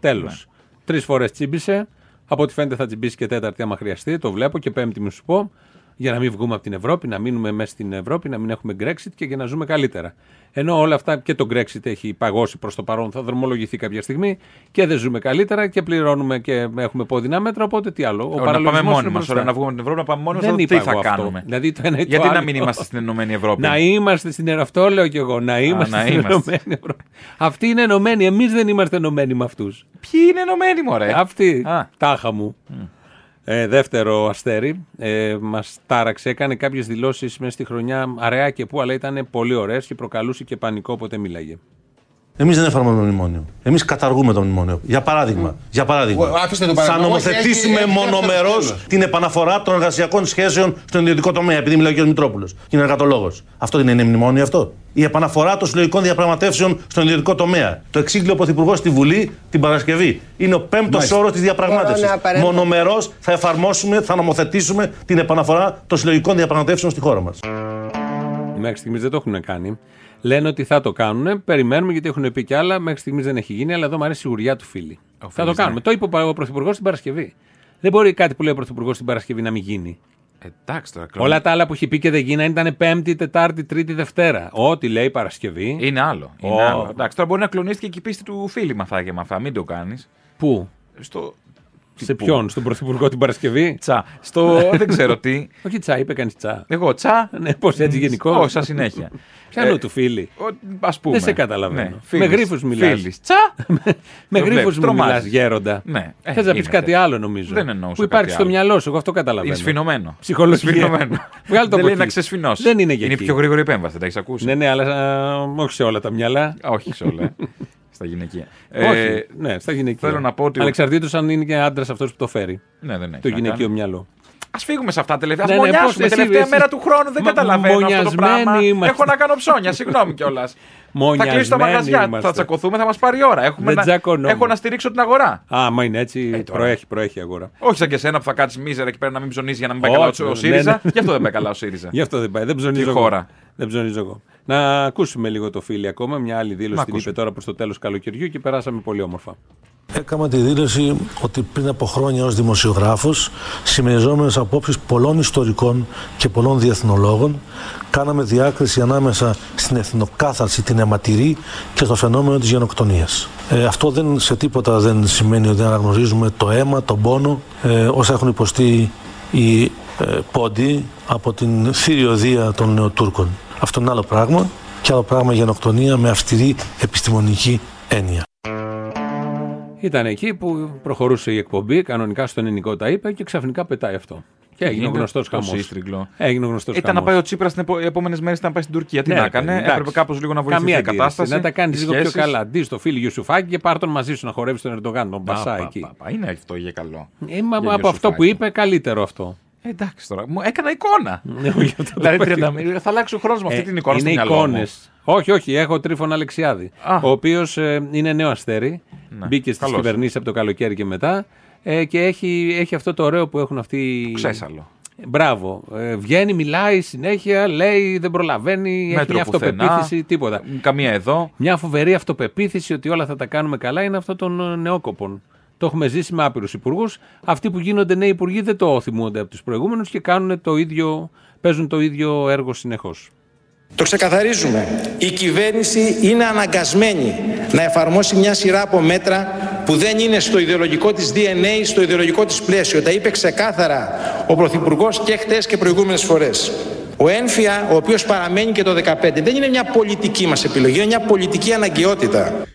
S1: Τέλος.
S2: Ναι.
S1: Τρεις φορές τσίμπησε. Από ό,τι φαίνεται θα τσιμπήσει και τέταρτη άμα χρειαστεί. Το βλέπω και πέμπτη μου σου πω. Για να μην βγούμε από την Ευρώπη, να μείνουμε μέσα στην Ευρώπη, να μην έχουμε Brexit και για να ζούμε καλύτερα. Ενώ όλα αυτά και το Brexit έχει παγώσει προς το παρόν, θα δρομολογηθεί κάποια στιγμή και δεν ζούμε καλύτερα και πληρώνουμε και έχουμε πόδινα μέτρα. Οπότε τι άλλο. Ο
S2: να πάμε
S1: παραλογισμός
S2: μόνοι
S1: είναι
S2: μας.
S1: μπροστά.
S2: Ωραία, να βγούμε από την Ευρώπη, να πάμε μόνοι μας.
S1: Δεν
S2: Τι
S1: είπα
S2: θα
S1: εγώ αυτό.
S2: κάνουμε;
S1: Δηλαδή το ένα ή το
S2: Γιατί να
S1: άλλο.
S2: μην είμαστε στην Ενωμένη Ευρώπη;
S1: Να είμαστε στην Ευρώπη. Αυτό λέω κι εγώ. Να είμαστε
S2: να
S1: στην
S2: είμαστε.
S1: Ενωμένη Ευρώπη. Αυτοί είναι ενωμένοι. Εμείς δεν είμαστε ενωμένοι με αυτούς.
S2: Ποιοι είναι ενωμένοι, μωρέ;
S1: Αυτοί. Τάχα μου. Ε, δεύτερο αστέρι. Ε, Μας τάραξε. Έκανε κάποιες δηλώσεις μέσα στη χρονιά αραιά και πού, αλλά ήταν πολύ ωραίες και προκαλούσε και πανικό όποτε μίλαγε.
S13: Εμείς δεν εφαρμόζουμε το μνημόνιο. Εμείς καταργούμε το μνημόνιο. Για παράδειγμα, για παράδειγμα
S6: Ο- αφήστε το
S13: θα
S6: παράδειγμα.
S13: νομοθετήσουμε
S6: Όχι, έχει- έχει
S13: μονομερός
S6: δεύτερο
S13: την επαναφορά των εργασιακών σχέσεων στον ιδιωτικό τομέα, επειδή μιλάει ο κ. Μητρόπουλος και είναι εργατολόγος. Αυτό δεν είναι μνημόνιο αυτό. Η επαναφορά των συλλογικών διαπραγματεύσεων στον ιδιωτικό τομέα. Το εξήγηλε ο Πρωθυπουργός στη Βουλή την Παρασκευή. Είναι ο πέμπτος
S3: Μάλιστα.
S13: όρος της διαπραγμάτευσης.
S3: Μπορώ να παρέμβω.
S13: Μονομερός θα εφαρμόσουμε, θα νομοθετήσουμε την επαναφορά των συλλογικών διαπραγματεύσεων στη χώρα μας.
S1: Μέχρι στιγμής δεν το έχουν κάνει. Λένε ότι θα το κάνουν. Περιμένουμε γιατί έχουν πει κι άλλα. Μέχρι στιγμής δεν έχει γίνει. Αλλά εδώ μου αρέσει η σιγουριά του φίλη. θα το
S2: φίλης,
S1: κάνουμε.
S2: ναι.
S1: Το είπε ο Πρωθυπουργός την Παρασκευή. Δεν μπορεί κάτι που λέει ο Πρωθυπουργός την Παρασκευή να μην γίνει.
S2: Εντάξει τώρα.
S1: Όλα τα άλλα που έχει πει και δεν γίνανε ήταν Πέμπτη, Τετάρτη, Τρίτη, Δευτέρα. Ό,τι λέει Παρασκευή.
S2: Είναι άλλο. Είναι
S1: Ω.
S2: άλλο. Εντάξει, τώρα μπορεί να κλονίστηκε και η πίστη του φίλη με αυτά και με αυτά. Μην το κάνεις.
S1: Πού;
S2: Στο...
S1: Σε
S2: πού;
S1: ποιον, στον Πρωθυπουργό την Παρασκευή;
S2: Τσα. Στο. δεν ξέρω τι.
S1: Όχι τσα, είπε κανείς τσα.
S2: Εγώ τσα.
S1: Ναι, πώς έτσι γενικώ.
S2: Όχι, σαν συνέχεια.
S1: Πιάνω
S2: Ε,
S1: του φίλη.
S2: Α πούμε.
S1: Δεν σε καταλαβαίνω.
S2: Ναι,
S1: με
S2: φίλης.
S1: γρήφου μιλάς.
S2: Φίλης. Τσα.
S1: με
S2: Το
S1: γρήφου
S2: βλέπεις,
S1: μου μιλάς,
S2: τρομάζει.
S1: γέροντα.
S2: Ναι. Ε,
S1: Θες να πεις
S2: γίνεται.
S1: κάτι άλλο, νομίζω.
S2: Δεν εννοούσα
S1: Που υπάρχει
S2: κάτι
S1: στο
S2: άλλο.
S1: μυαλό σου, εγώ αυτό καταλαβαίνω.
S2: Είναι σφινωμένο.
S1: Ψυχολογία.
S2: Σφινωμένο.
S1: Βγάλ το
S2: δεν
S1: από
S2: λέει
S1: εκεί.
S2: να ξεσφινώσει.
S1: Δεν είναι για
S2: Είναι
S1: εκεί.
S2: πιο γρήγορη επέμβαση, δεν τα έχεις ακούσει;
S1: Ναι, ναι, αλλά α, όχι σε όλα τα μυαλά.
S2: Όχι σε όλα. Στα γυναικεία.
S1: Όχι, ναι, στα γυναικεία.
S2: Θέλω να πω ότι.
S1: Ανεξαρτήτως αν είναι και άντρας αυτός που το φέρει.
S2: Ναι, δεν έχει
S1: Το
S2: να
S1: γυναικείο
S2: κάνει.
S1: μυαλό.
S2: Α φύγουμε σε αυτά τελευταία.
S1: Ναι,
S2: Α
S1: ναι,
S2: μονιάσουμε.
S1: πώς εσύ,
S2: τελευταία
S1: εσύ.
S2: μέρα του χρόνου δεν
S1: Μα-
S2: καταλαβαίνω αυτό το
S1: μονιασμένοι
S2: πράγμα.
S1: είμαστε.
S2: Έχω να κάνω ψώνια, συγγνώμη κιόλας. θα
S1: Μονιασμένοι
S2: κλείσω τα μαγαζιά,
S1: είμαστε.
S2: θα τσακωθούμε, θα μας πάρει ώρα. Έχουμε
S1: Δεν
S2: να...
S1: τσακωνόμαστε.
S2: Έχω να στηρίξω την αγορά.
S1: Α, μα είναι έτσι.
S2: Ε, τώρα.
S1: προέχει, προέχει η αγορά.
S2: Όχι σαν και εσένα που θα κάτσεις μίζερα εκεί πέρα να μην ψωνίζεις για να μην πάει
S1: Όχι,
S2: καλά ο
S1: ναι,
S2: ΣΥΡΙΖΑ.
S1: ναι.
S2: Γι' αυτό δεν πάει καλά ο ΣΥΡΙΖΑ.
S1: Γι' αυτό δεν πάει. Δεν ψωνίζω
S2: Τι
S1: εγώ.
S2: Χώρα.
S1: Δεν ψωνίζω εγώ. Να ακούσουμε λίγο το φίλι ακόμα. Μια άλλη δήλωση
S13: Να
S1: την είπε τώρα προς το τέλος καλοκαιριού και περάσαμε πολύ όμορφα.
S13: Έκανα τη δήλωση ότι πριν από χρόνια ως δημοσιογράφος, συμμεριζόμενος απόψεις πολλών ιστορικών και πολλών διεθνολόγων, κάναμε διάκριση ανάμεσα στην εθνοκάθαρση, την αιματηρή και στο φαινόμενο της γενοκτονίας. Ε, αυτό δεν, σε τίποτα δεν σημαίνει ότι δεν αναγνωρίζουμε το αίμα, τον πόνο, ε, όσα έχουν υποστεί οι ε, πόντοι από την θηριωδία των νεοτούρκων. Αυτό είναι άλλο πράγμα και άλλο πράγμα γενοκτονία με αυστηρή επιστημονική έννοια.
S1: Ήταν εκεί που προχωρούσε η εκπομπή, κανονικά στον ελληνικό τα είπε και ξαφνικά πετάει αυτό. Και έγινε ο
S2: Γίνεται
S1: γνωστός
S2: το
S1: χαμός.
S2: σύστριγγλο.
S1: Έγινε ο γνωστός
S2: Ήταν να πάει ο Τσίπρας τι επόμενες μέρες να πάει στην Τουρκία. Τι
S1: Ναι,
S2: να
S1: ρε
S2: έκανε,
S1: παιδί, εντάξει.
S2: έπρεπε κάπως λίγο να βοηθηθεί
S1: Καμία
S2: η κατάσταση.
S1: αντίρρηση. Να τα κάνεις
S2: οι
S1: λίγο πιο
S2: σχέσεις.
S1: καλά. Αντί στο φίλο Ιουσουφάκη και πάρ τον μαζί σου να χορεύει τον Ερντογάν, τον
S2: Πα,
S1: Μπασά
S2: πα,
S1: εκεί.
S2: πα, πα. Είναι αυτό για καλό.
S1: Ε, μα,
S2: Για
S1: από αυτό που
S2: Ιουσουφάκη.
S1: είπε, καλύτερο αυτό.
S2: Ε, Εντάξει τώρα, μου έκανα εικόνα.
S1: Ναι, όχι, αυτό το
S2: δηλαδή
S1: πέτυχε.
S2: 30 θα αλλάξει ο χρόνος με αυτή
S1: Ε,
S2: την εικόνα στο
S1: είναι
S2: μυαλό μου.
S1: εικόνες. Όχι, όχι, έχω τρίφωνα Αλεξιάδη.
S2: Α.
S1: Ο οποίος είναι νέο αστέρι.
S2: Ναι,
S1: Μπήκε στις
S2: καλός.
S1: κυβερνήσεις από το καλοκαίρι και μετά. Ε, και έχει, έχει αυτό το ωραίο που έχουν αυτοί.
S2: Ξέσαλο.
S1: Μπράβο. Ε, βγαίνει, μιλάει συνέχεια, λέει, δεν προλαβαίνει, έχει
S2: Μέτρο
S1: μια
S2: πουθενά.
S1: αυτοπεποίθηση, τίποτα.
S2: Καμία εδώ.
S1: Μια φοβερή αυτοπεποίθηση ότι όλα θα τα κάνουμε καλά είναι αυτό των ε, νεόκοπων. Το έχουμε ζήσει με άπειρους υπουργούς. Αυτοί που γίνονται νέοι υπουργοί δεν το θυμούνται από τους προηγούμενους και κάνουν το ίδιο, παίζουν το ίδιο έργο συνεχώς.
S14: Το ξεκαθαρίζουμε. Η κυβέρνηση είναι αναγκασμένη να εφαρμόσει μια σειρά από μέτρα που δεν είναι στο ιδεολογικό της DNA, στο ιδεολογικό της πλαίσιο. Τα είπε ξεκάθαρα ο Πρωθυπουργός και χτες και προηγούμενες φορές. Ο ΕΝΦΙΑ, ο οποίος παραμένει και το 2015, δεν είναι μια πολιτική μας επιλογή, είναι μια πολιτική αναγκαιότητα.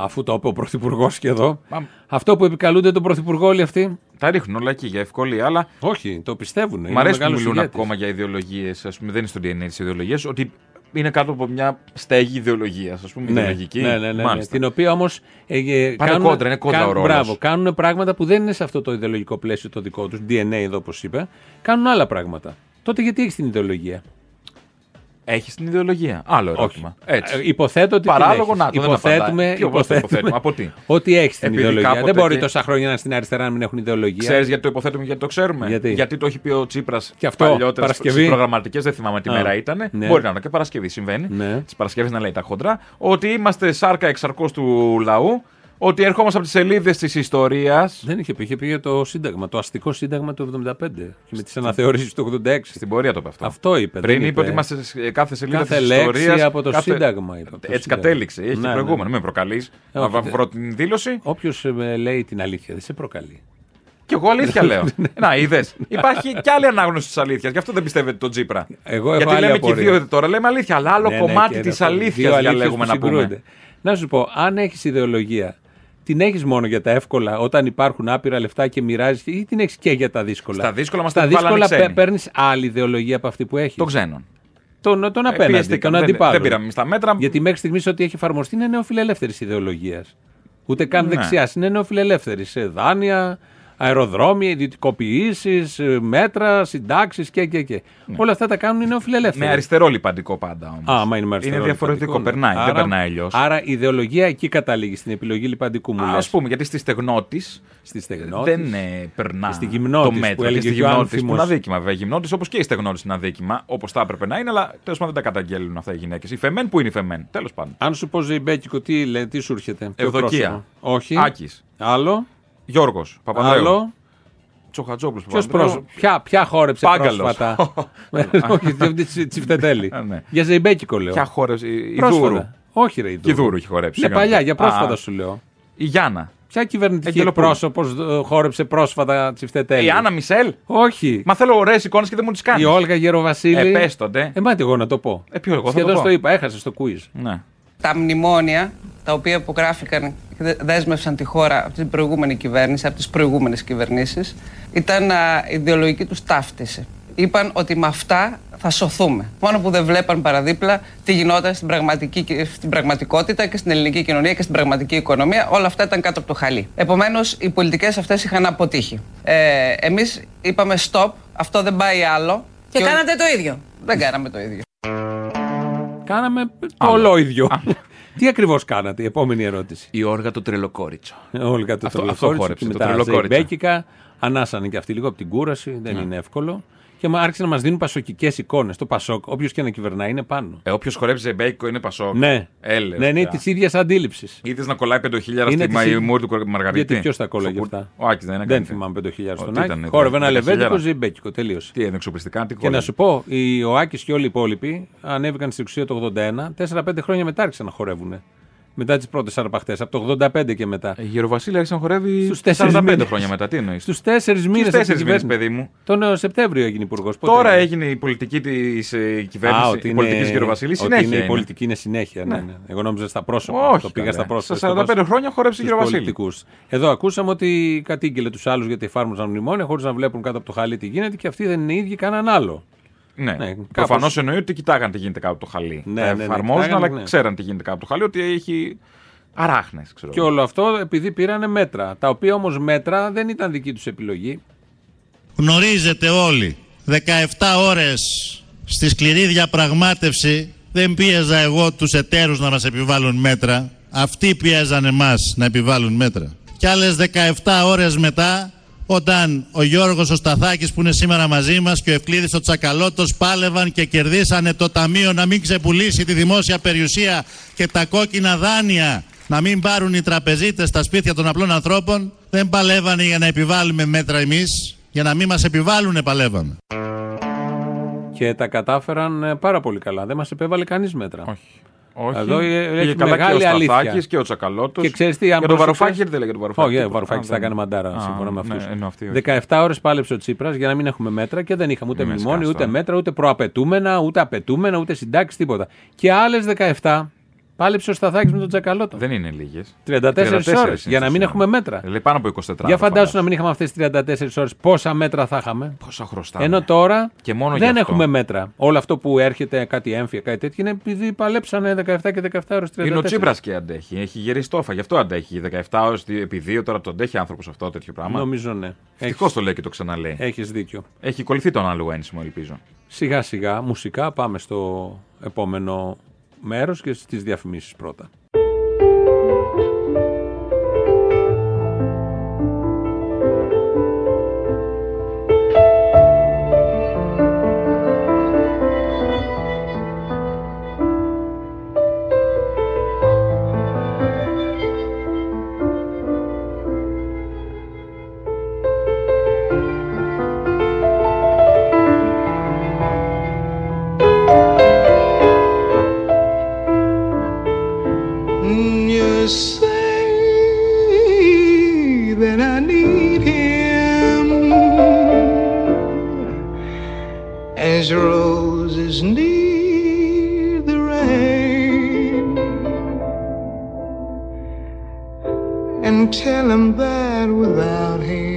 S1: Αφού το είπε ο Πρωθυπουργός και εδώ. Αυτό που επικαλούνται τον Πρωθυπουργό όλοι αυτοί.
S2: Τα ρίχνουν όλα εκεί για ευκολία, αλλά.
S1: Όχι, το πιστεύουν.
S2: Μ' αρέσει που μιλούν ακόμα για ιδεολογίες, ας πούμε, δεν είναι στο DNA της ιδεολογίας, ότι είναι κάτω από μια στέγη ιδεολογίας, ας πούμε,
S1: Ναι,
S2: ιδεολογική.
S1: ναι, ναι, ναι, ναι.
S2: Μάλιστα.
S1: Την οποία όμως. Ε,
S2: Πάνε κόντρα, είναι κόντρα ο ρόλος.
S1: Μπράβο, κάνουν πράγματα που δεν είναι σε αυτό το ιδεολογικό πλαίσιο το δικό τους, DNA εδώ όπως είπε. Κάνουν άλλα πράγματα. Τότε γιατί έχεις την ιδεολογία;
S2: Έχεις την ιδεολογία. Άλλο ερώτημα. Έτσι.
S1: Ε, υποθέτω ότι. την
S2: Παράλογο
S1: έχεις.
S2: να το δεν
S1: υποθέτουμε,
S2: απαντάει. Τι, όπως το
S1: υποθέτουμε
S2: υποθέτουμε, από τι;
S1: ότι έχεις την
S2: Επειδή
S1: ιδεολογία.
S2: κάποτε
S1: Δεν μπορεί
S2: και-
S1: τόσα χρόνια να είναι στην αριστερά να μην έχουν ιδεολογία.
S2: Ξέρεις γιατί το υποθέτουμε γιατί το ξέρουμε;
S1: Γιατί;
S2: το έχει πει ο Τσίπρας
S1: Και αυτό,
S2: παλιότερα
S1: Παρασκευή.
S2: στις προγραμματικές, δεν θυμάμαι τι
S1: Α,
S2: μέρα ήταν.
S1: ναι.
S2: Μπορεί να είναι και Παρασκευή συμβαίνει.
S1: Ναι.
S2: Τι Παρασκευέ να λέει τα χοντρά. Ότι είμαστε σάρκα εξαρκώς του λαού. Ότι ερχόμαστε από τις σελίδες της ιστορίας.
S1: Δεν είχε πει, είχε πει για το Σύνταγμα, το αστικό Σύνταγμα του 75 και με τις αναθεωρήσεις του 86.
S2: Στην πορεία το είπε αυτό.
S1: Αυτό είπε.
S2: Πριν
S1: δεν
S2: είπε ότι είμαστε σε κάθε σελίδα
S1: Κάθε
S2: της
S1: λέξη
S2: ιστορίας.
S1: από το Σύνταγμα. Είπε, από το
S2: Έτσι
S1: Σύνταγμα.
S2: κατέληξε. Έχει
S1: Ναι, ναι.
S2: προηγούμενο. Μην με προκαλείς.
S1: Ε,
S2: Να
S1: όχι,
S2: βρω την δήλωση.
S1: Όποιος λέει την αλήθεια δεν σε προκαλεί.
S2: Και εγώ αλήθεια λέω. Να, είδες. Υπάρχει και άλλη ανάγνωση της αλήθειας. Γι' αυτό δεν πιστεύετε τον Τζίπρα.
S1: Εγώ έχω
S2: Γιατί
S1: άλλη
S2: λέμε και οι
S1: απορία.
S2: δύο τώρα λέμε αλήθεια, αλλά άλλο
S1: Ναι, ναι,
S2: κομμάτι
S1: και
S2: της
S1: αυτό.
S2: αλήθειας
S1: Δύο αλήθειες
S2: διαλέγουμε
S1: που
S2: να πούμε.
S1: συγκρούονται. Να σου πω, αν έχεις ιδεολογία, την έχεις μόνο για τα εύκολα όταν υπάρχουν άπειρα λεφτά και μοιράζεις, ή την έχεις και για τα δύσκολα;
S2: Στα δύσκολα μας
S1: Στα
S2: τα βάλανε
S1: δύσκολα
S2: ξένοι.
S1: παίρνεις άλλη ιδεολογία από αυτή που έχεις;
S2: Των ξένων.
S1: Τον, τον
S2: Ε,
S1: απέναντι,
S2: πιεστήκαμε.
S1: τον
S2: Δεν-
S1: αντιπάλο.
S2: δεν πήραμε στα μέτρα.
S1: Γιατί μέχρι στιγμής ό,τι έχει εφαρμοστεί είναι νεοφιλελεύθερης ιδεολογίας. Ούτε καν
S2: Ναι.
S1: δεξιάς. Είναι νεοφιλελεύθερης. Σε δάνεια, αεροδρόμια, ιδιωτικοποιήσεις, μέτρα, συντάξεις και, και, και. Όλα αυτά τα κάνουν οι νεοφιλελεύθεροι.
S2: Με αριστερό λιπαντικό πάντα όμως.
S1: Α, μα είναι με αριστερό.
S2: Είναι διαφορετικό.
S1: λιπαντικό, ναι.
S2: Περνάει. Δεν
S1: Άρα-
S2: περνάει αλλιώς.
S1: Άρα η ιδεολογία εκεί καταλήγει στην επιλογή λιπαντικού μου.
S2: Α
S1: λες.
S2: πούμε, γιατί στη στεγνώτη
S1: Στη στεγνώτης.
S2: δεν ε, περνά
S1: Στη γυμνώτης
S2: το
S1: που
S2: μέτρο.
S1: έλεγε
S2: και στη
S1: και ο
S2: γυμνώτης που
S1: Άνθιμος.
S2: είναι αδίκημα, βέβαια. Η γυμνώτης όπως και η στεγνώτης είναι αδίκημα, όπως θα έπρεπε να είναι, αλλά τέλος πάντων δεν τα καταγγέλνουν αυτά οι γυναίκες. Η Φεμέν που είναι η Φεμέν, τέλος πάντων.
S1: Αν σου πω Ζεϊμπέκικο, τι, λέει, τι σου έρχεται; ποιο
S2: Ευδοκία.
S1: πρόσωπο; Όχι.
S2: Άκης.
S1: Άλλο.
S2: Γιώργος. Παπανδρέου.
S1: Άλλο.
S2: Τσοχατζόπουλος.
S1: Ποιος πρόσωπο. Ποια, ποια χόρεψε
S2: Πάγκαλος.
S1: πρόσφατα; Όχι, αυτή τη τσιφτετέλη.
S2: Α, ναι.
S1: Για Ζεϊμπέκικο λέω.
S2: Ποια χόρεψε; Η
S1: Πρόσφατα.
S2: Δούρου.
S1: Όχι, ρε. η
S2: Και η Δούρου έχει χορέψει.
S1: Ναι,
S2: συγγνώμη.
S1: παλιά, για πρόσφατα
S2: Α,
S1: σου λέω.
S2: Η Γιάννα.
S1: Ποια κυβερνητική
S2: Αγγελοπούλου.
S1: πρόσωπο χόρεψε πρόσφατα τσιφτετέλη;
S2: Η Άννα Μισελ.
S1: Όχι.
S2: Μα θέλω ωραίες εικόνες και δεν μου τις κάνεις.
S1: Η Όλγα Γεροβασίλη.
S2: Ε, πες το, ντε.
S1: Ε, μάτι εγώ να το πω.
S2: Ε, ποιο εγώ θα
S1: Σχεδόν
S2: το πω.
S1: το είπα, έχασε το quiz.
S2: Ναι.
S15: Τα μνημόνια τα οποία απογράφηκαν και δε- δέσμευσαν τη χώρα από την προηγούμενη κυβέρνηση, από τις προηγούμενες κυβερνήσεις, ήταν α, ιδεολογική τους ταύτιση. Είπαν ότι με αυτά θα σωθούμε. Μόνο που δεν βλέπαν παραδίπλα τι γινόταν στην, πραγματική, και- στην πραγματικότητα και στην ελληνική κοινωνία και στην πραγματική οικονομία. Όλα αυτά ήταν κάτω από το χαλί. Επομένως, οι πολιτικές αυτές είχαν αποτύχει. Ε, Εμείς είπαμε stop, αυτό δεν πάει άλλο.
S16: Και
S15: ο-
S16: κάνατε το ίδιο.
S15: Δεν κάναμε το ίδιο.
S1: Κάναμε το ολόιδιο. Τι ακριβώς κάνατε, η επόμενη ερώτηση;
S2: Η όργα το τρελοκόριτσο.
S1: Όλγα το
S2: Αυτό-
S1: τρελοκόριτσο
S2: αυτό χόρεψε,
S1: και
S2: το
S1: μετά
S2: τρελοκόριτσο.
S1: Ζεϊμπέκικα. Ανάσανε και αυτοί λίγο από την κούραση, δεν
S2: Ναι.
S1: είναι εύκολο. Και μα- άρχισαν να μας δίνουν πασοκικές εικόνες. Το Πασόκ, όποιος και να κυβερνάει, είναι πάνω.
S2: Ε, Όποιος χορεύει ζεμπέικο είναι πασόκ.
S1: Ναι,
S2: Έλεος,
S1: ναι, είναι
S2: πια.
S1: της ίδιας αντίληψης.
S2: Είδες να κολλάει πεντοχίλιαρα
S1: Είναι
S2: στη
S1: της
S2: μαϊμούρ
S1: ίδιας-
S2: του Μαργαρίτη;
S1: Γιατί ποιος τα κόλλαγε
S2: Στο
S1: αυτά;
S2: Ο Άκης δεν είναι
S1: Δεν θυμάμαι 5.000 στον
S2: τι
S1: Άκη.
S2: ήταν,
S1: Χόρευε ένα
S2: ήταν
S1: λεβέντικο
S2: 10.000.
S1: ζεϊμπέκικο, τελείωσε.
S2: Τι είναι εξοπλιστικά, τι
S1: Και
S2: κόλλησε.
S1: να σου πω, οι- ο Άκης και όλοι οι υπόλοιποι ανέβηκαν στην εξουσία το 81, 4-5 χρόνια μετά άρχισαν να χορεύουν. Μετά τις πρώτες αρπαχτές, από το 85 και μετά.
S2: Η Γεροβασίλη άρχισε να χορεύει
S1: Στους
S2: 45
S1: τέσσερις μήνες.
S2: χρόνια μετά. Τι εννοείς;
S1: Στους τέσσερις μήνες.
S2: Στους τέσσερις μήνες, παιδί μου.
S1: Τον ε, Σεπτέμβριο έγινε υπουργός.
S2: Τώρα έγινε; η πολιτική της κυβέρνηση, η πολιτική της Γεροβασίλης.
S1: ότι
S2: Συνέχεια.
S1: είναι η
S2: είναι.
S1: πολιτική είναι συνέχεια. Ναι.
S2: Ναι.
S1: Ναι. Εγώ νόμιζα στα πρόσωπα.
S2: Όχι,
S1: το πήγα
S2: καλέ.
S1: στα πρόσωπα.
S2: Στα 45 χρόνια χόρεψε η
S1: Στους
S2: Γεροβασίλη.
S1: πολιτικούς. Εδώ ακούσαμε ότι κατήγγειλε τους άλλους γιατί εφάρμοζαν μνημόνια χωρίς να βλέπουν κάτω από το χαλί τι γίνεται και αυτοί δεν είναι οι ίδιοι κανέναν άλλο.
S2: Ναι.
S1: Ναι,
S2: Προφανώς
S1: κάπως-
S2: εννοεί ότι κοιτάγαν τι γίνεται κάτω από το χαλί.
S1: Ναι,
S2: Τα
S1: ναι, ναι,
S2: εφαρμόζουν,
S1: κοιτάγανε,
S2: αλλά
S1: ναι.
S2: ξέραν τι γίνεται κάτω από το χαλί, ότι έχει αράχνες.
S1: Και όλο αυτό επειδή πήρανε μέτρα. Τα οποία όμως μέτρα δεν ήταν δική τους επιλογή.
S17: Γνωρίζετε όλοι, 17 ώρες στη σκληρή διαπραγμάτευση
S4: δεν πίεζα εγώ τους εταίρους να μας επιβάλλουν μέτρα. Αυτοί πιέζαν εμάς να επιβάλλουν μέτρα. Κι άλλες 17 ώρες μετά, όταν ο Γιώργος ο Σταθάκης που είναι σήμερα μαζί μας και ο Ευκλήδης ο Τσακαλώτος πάλευαν και κερδίσανε το ταμείο να μην ξεπουλήσει τη δημόσια περιουσία και τα κόκκινα δάνεια να μην πάρουν οι τραπεζίτες στα σπίτια των απλών ανθρώπων, δεν παλεύανε για να επιβάλλουμε μέτρα εμείς, για να μην μας επιβάλλουν παλεύαμε.
S1: Και τα κατάφεραν ε, πάρα πολύ καλά. Δεν μας επέβαλε κανείς μέτρα.
S2: Όχι. Όχι.
S1: Εδώ ε,
S2: Πήγε
S1: έχει
S2: καλά
S1: μεγάλη
S2: και ο
S1: αλήθεια.
S2: Σταθάκης και ο Τσακαλώτος.
S1: Και ξέρεις τι, αν
S2: Για τον
S1: πρόσεξες-
S2: Βαρουφάκη δεν λέγεται τον Βαρουφάκη.
S1: Όχι, ο
S2: τίποτα.
S1: Βαρουφάκη
S2: Α,
S1: θα
S2: δεν-
S1: έκανε μαντάρα
S2: Α,
S1: σύμφωνα με
S2: ναι,
S1: αυτούς.
S2: εννοώ αυτή, όχι.
S1: 17 ώρες πάλεψε ο Τσίπρας για να μην έχουμε μέτρα και δεν είχαμε ούτε
S2: Μην με
S1: μνημόνιο,
S2: σκάς
S1: ούτε
S2: τώρα.
S1: μέτρα, ούτε προαπαιτούμενα, ούτε απαιτούμενα, ούτε συντάξεις, τίποτα. Και άλλες 17 πάλεψε ο Σταθάκης με τον Τζακαλώτο.
S2: Δεν είναι λίγες.
S1: 34 ώρες για να μην έχουμε μέτρα.
S2: Λέει πάνω από 24
S1: Για φαντάσου να μην είχαμε αυτές τι 34 ώρες, πόσα μέτρα θα είχαμε.
S2: Πόσα χρωστάμε.
S1: Ενώ τώρα
S2: Και μόνο
S1: δεν
S2: γι' αυτό.
S1: έχουμε μέτρα. Όλο αυτό που έρχεται, κάτι έμφυα, κάτι τέτοιο, είναι επειδή παλέψανε 17 και 17 ώρες 34.
S2: Είναι ο Τσίπρας και αντέχει. Έχει γερή στόφα. Γι' αυτό αντέχει. 17 ώρες επί 2 τώρα το αντέχει άνθρωπος αυτό τέτοιο πράγμα.
S1: Νομίζω ναι.
S2: Ευτυχώς το λέει και το ξαναλέει.
S1: Έχεις δίκιο.
S2: Έχει κολληθεί το ανάλογο ένσημο, ελπίζω.
S1: Σιγά σιγά, μουσικά, πάμε στο επόμενο μέρος και στις διαφημίσεις πρώτα.
S16: As roses need the rain, and tell him that without him,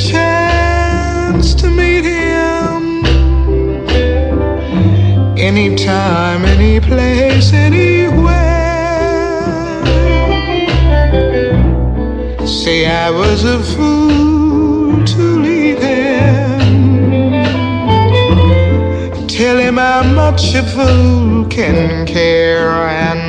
S16: chance to meet him anytime, any place, anywhere, say I was a fool to leave him. Tell him how much a fool can care, and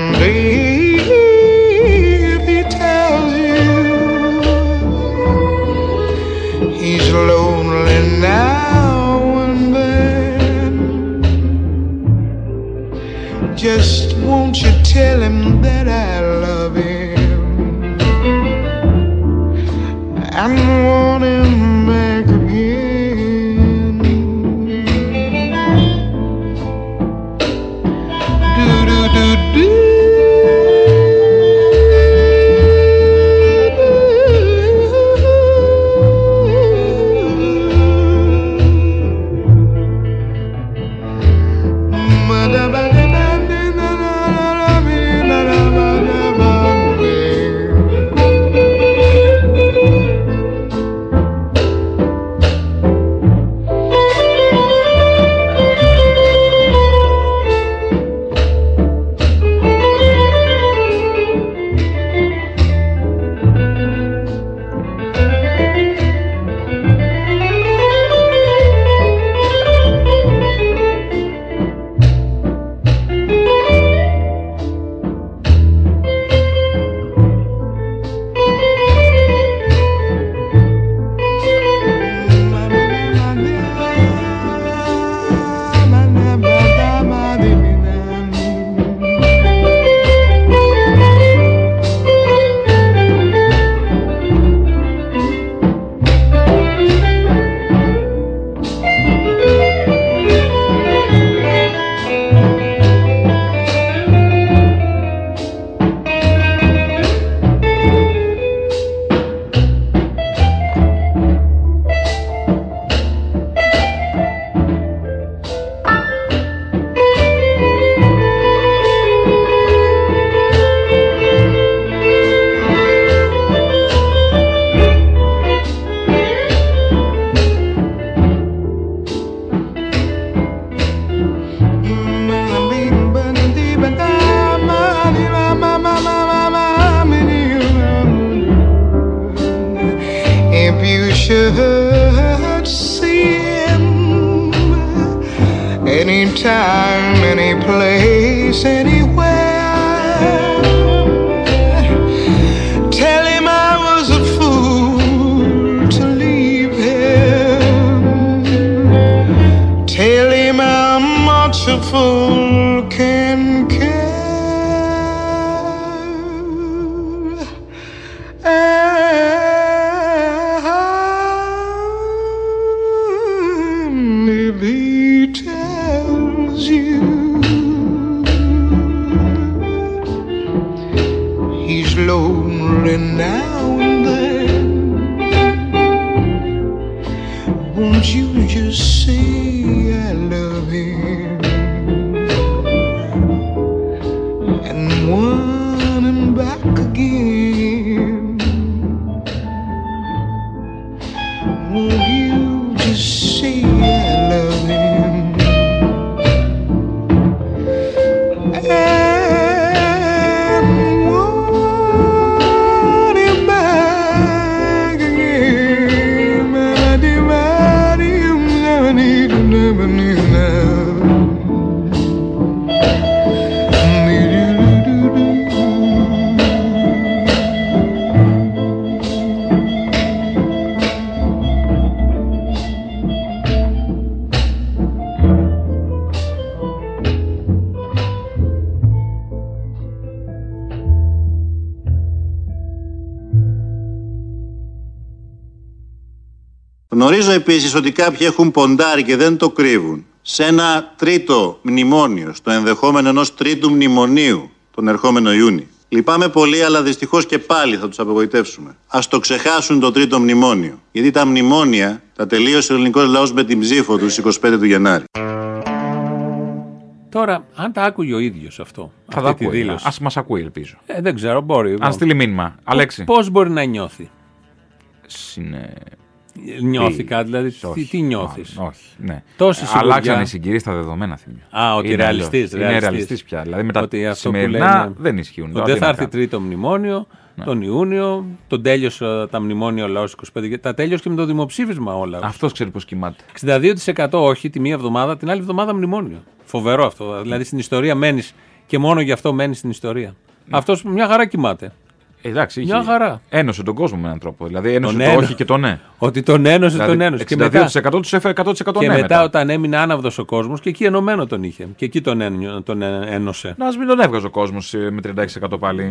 S4: Γνωρίζω επίσης ότι κάποιοι έχουν ποντάρει και δεν το κρύβουν σε ένα τρίτο μνημόνιο, στο ενδεχόμενο ενός τρίτου μνημονίου τον ερχόμενο Ιούνιο. Λυπάμαι πολύ, αλλά δυστυχώς και πάλι θα τους απογοητεύσουμε. Α το ξεχάσουν το τρίτο μνημόνιο. Γιατί τα μνημόνια τα τελείωσε ο ελληνικός λαός με την ψήφο του στις 25 του Γενάρη.
S1: Τώρα, αν τα άκουγε ο ίδιος αυτό.
S2: Θα τα
S1: αυτή τη
S2: ακούει.
S1: δήλωση.
S2: Α μας ακούει, ελπίζω.
S1: Ε, δεν ξέρω, μπορεί.
S2: Αν στείλει μήνυμα. Αλέξη.
S1: Πώς μπορεί να νιώθει;
S2: Συνε...
S1: Νιώθει κάτι, δηλαδή.
S2: Όχι,
S1: Τι, τι νιώθεις;
S2: όχι, όχι, ναι.
S1: Τόση
S2: Ε,
S1: σιγουριά.
S2: Αλλάξαν οι συγκυρίες στα δεδομένα, θυμίζω.
S1: Α, ότι
S2: Είναι
S1: ρεαλιστής.
S2: αλλιώς. Είναι ρεαλιστής πια. Δηλαδή με τα
S1: ότι αυτό που
S2: σημερινά
S1: λένε,
S2: δεν ισχύουν.
S1: Ότι
S2: Τώρα
S1: δεν
S2: τι
S1: θα
S2: να
S1: έρθει
S2: κάνουμε.
S1: τρίτο μνημόνιο τον Ιούνιο. Τον τέλειωσε τα μνημόνια ο λαός 25. και Τα τέλειωσε και με το δημοψήφισμα όλα.
S2: Αυτός ξέρει πώς κοιμάται.
S1: 62% όχι τη μία εβδομάδα, την άλλη εβδομάδα μνημόνιο. Φοβερό αυτό. Δηλαδή στην ιστορία μένεις και μόνο γι' αυτό μένεις στην ιστορία. Αυτός μια χαρά κοιμάται.
S2: Ε, Εντάξει, είχε-
S1: Μια χαρά.
S2: Ένωσε τον κόσμο με έναν τρόπο. Δηλαδή ένωσε
S1: Τον
S2: το
S1: ένω-
S2: όχι και το ναι.
S1: Ότι τον ένωσε,
S2: Δηλαδή,
S1: τον ένωσε.
S2: 62% τους έφερε 100%
S1: και
S2: ναι.
S1: μετά, όταν έμεινε άναυδος ο κόσμος και εκεί ενωμένο τον είχε. Και εκεί τον, ένιο- τον ε- ένωσε.
S2: Να μην τον έβγαζε ο κόσμος με 36% πάλι.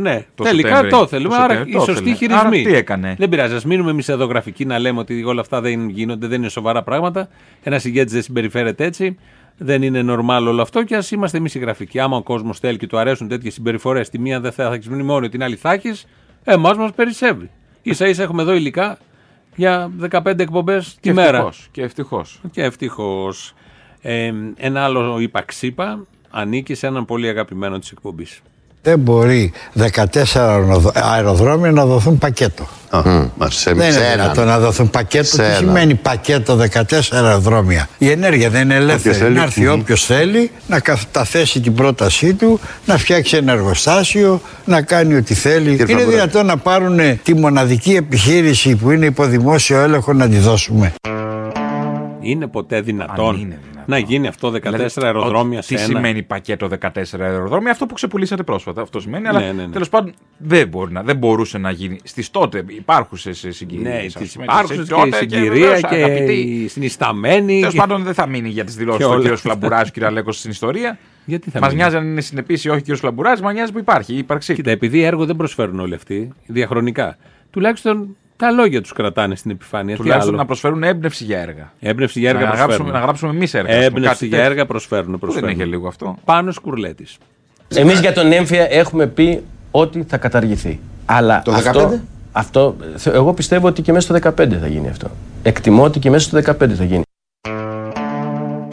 S1: Ναι,
S2: το
S1: τελικά
S2: Σεπτέμβρη.
S1: το θέλουμε.
S2: Το
S1: Άρα
S2: Σεπτέμβρη,
S1: οι
S2: το
S1: σωστοί
S2: ήθελε.
S1: χειρισμοί.
S2: Άρα τι έκανε;
S1: Δεν πειράζει. Α μείνουμε εμείς εδώ γραφικοί να λέμε ότι όλα αυτά δεν γίνονται, δεν είναι σοβαρά πράγματα. Ένα ηγέτη δεν συμπεριφέρεται έτσι. Δεν είναι νορμάλ όλο αυτό και ας είμαστε εμείς οι γραφικοί. Άμα ο κόσμος θέλει και του αρέσουν τέτοιες συμπεριφορές, τη μία δεν θα έχει μνημόνιο, την άλλη θα έχεις, εμάς μας περισσεύει. σα ίσα έχουμε εδώ υλικά για 15 εκπομπές τη
S2: Και
S1: μέρα.
S2: ευτυχώς, Και ευτυχώς.
S1: Και ευτυχώς. Ε, ένα άλλο είπα ξύπα ανήκει σε έναν πολύ αγαπημένο της εκπομπής.
S17: Δεν μπορεί 14 αεροδο- αεροδρόμια να δοθούν πακέτο.
S18: σε,
S17: δεν
S18: σε
S17: είναι
S18: έναν.
S17: δυνατόν να δοθούν πακέτο.
S18: Σε
S17: Τι
S18: έναν.
S17: σημαίνει πακέτο 14 αεροδρόμια; Η ενέργεια δεν είναι ελεύθερη.
S18: θέλει.
S17: Να έρθει
S18: Μμμ.
S17: όποιος θέλει, να καταθέσει την πρότασή του, να φτιάξει ένα εργοστάσιο, να κάνει ό,τι θέλει.
S18: Κύριε
S17: είναι
S18: Φραγκουράκη.
S17: δυνατόν να πάρουν τη μοναδική επιχείρηση που είναι υπό δημόσιο έλεγχο να τη δώσουμε.
S1: Είναι ποτέ δυνατόν, να γίνει αυτό 14
S2: Δηλαδή,
S1: αεροδρόμια
S2: ο-
S1: σε
S2: Τι
S1: ένα.
S2: σημαίνει πακέτο 14 αεροδρόμια, αυτό που ξεπουλήσατε πρόσφατα. Αυτό σημαίνει,
S1: Ναι,
S2: αλλά
S1: ναι, ναι.
S2: τέλος πάντων δεν, μπορεί να, δεν μπορούσε να γίνει στις τότε υπάρχουσες συγκυρίε.
S1: Ναι, τις υπάρχουσες και η συγκυρία και η συνισταμένη.
S2: Τέλος
S1: και-
S2: πάντων δεν θα μείνει για τις δηλώσεις
S1: και
S2: του
S1: όλα
S2: κ.
S1: αυτά.
S2: Φλαμπουρά και κ. Αλέκος στην ιστορία.
S1: Γιατί θα
S2: Μας
S1: μείνει;
S2: νοιάζει αν είναι συνεπής ή όχι ο κ. Φλαμπουρά, μας νοιάζει που υπάρχει η ύπαρξή του.
S1: Κοίτα, επειδή έργο δεν προσφέρουν όλοι αυτοί, διαχρονικά, τουλάχιστον τα λόγια τους κρατάνε στην επιφάνεια. Τι
S2: Τουλάχιστον
S1: άλλο;
S2: να προσφέρουν έμπνευση για έργα.
S1: Έμπνευση για έργα
S2: να
S1: προσφέρουν.
S2: γράψουμε, να γράψουμε εμείς έργα. ας πούμε,
S1: Έμπνευση
S2: κάτι
S1: για
S2: τέτοιο.
S1: έργα προσφέρουν.
S2: Πού
S1: προσφέρουν.
S2: Δεν είχε λίγο αυτό;
S1: Πάνω σκουρλέτης.
S19: Εμείς για τον έμφυα έχουμε πει ότι θα καταργηθεί. Αλλά
S18: Το
S19: αυτό,
S18: 15?
S19: αυτό, θε- εγώ πιστεύω ότι και μέσα στο 15 θα γίνει αυτό. Εκτιμώ ότι και μέσα στο 15 θα γίνει.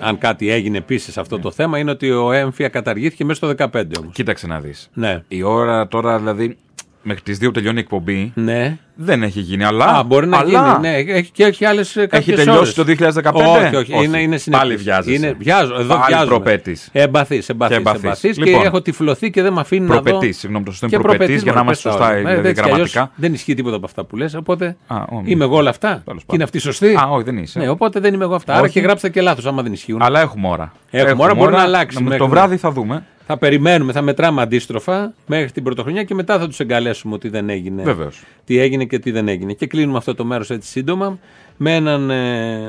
S1: Αν κάτι έγινε επίσης σε αυτό το θέμα, είναι ότι ο έμφυα καταργήθηκε μέσα στο 15 όμως.
S2: Κοίταξε να δεις.
S1: Ναι.
S2: Η ώρα τώρα δηλαδή. Μέχρι τις 2 τελειώνει η εκπομπή.
S1: Ναι.
S2: Δεν έχει γίνει, αλλά.
S1: Α, μπορεί να
S2: αλλά...
S1: γίνει. Ναι, έχει, και έχει άλλες
S2: Έχει τελειώσει το 2015.
S1: Όχι, όχι. Είναι, είναι συνεχής.
S2: Πάλι βιάζεσαι.
S1: Είναι, βιάζω, εδώ
S2: Πάλι
S1: βιάζομαι.
S2: προπέτης.
S1: Εμπαθής, εμπαθής,
S2: Και εμπαθής.
S1: εμπαθής και
S2: Λοιπόν.
S1: έχω τυφλωθεί και δεν με αφήνει να δω.
S2: Προπετής, συγγνώμη, το σωστό είναι
S1: Και
S2: προπετής, για να
S1: μωρέ,
S2: είμαστε
S1: πες
S2: σωστά,
S1: τα όλα.
S2: δηλαδή,
S1: έτσι κι αλλιώς
S2: γραμματικά.
S1: Δεν ισχύει τίποτα από αυτά που λες. Οπότε
S2: Α, όχι.
S1: είμαι εγώ όλα αυτά. Και είναι αυτή σωστή.
S2: Α, όχι, δεν είσαι.
S1: Ναι, οπότε δεν είμαι εγώ αυτά. Άρα
S2: Όχι.
S1: και γράψτε και λάθος άμα δεν ισχύουν.
S2: Αλλά έχουμε ώρα.
S1: Έχουμε ώρα, μπορεί να αλλάξει.
S2: Να-
S1: μέχρι
S2: Το
S1: να-
S2: βράδυ θα δούμε.
S1: Θα περιμένουμε, θα μετράμε αντίστροφα μέχρι την πρωτοχρονιά και μετά θα τους εγκαλέσουμε ότι δεν έγινε.
S2: Βεβαίως.
S1: Τι έγινε και τι δεν έγινε. Και κλείνουμε αυτό το μέρος έτσι σύντομα με έναν ε,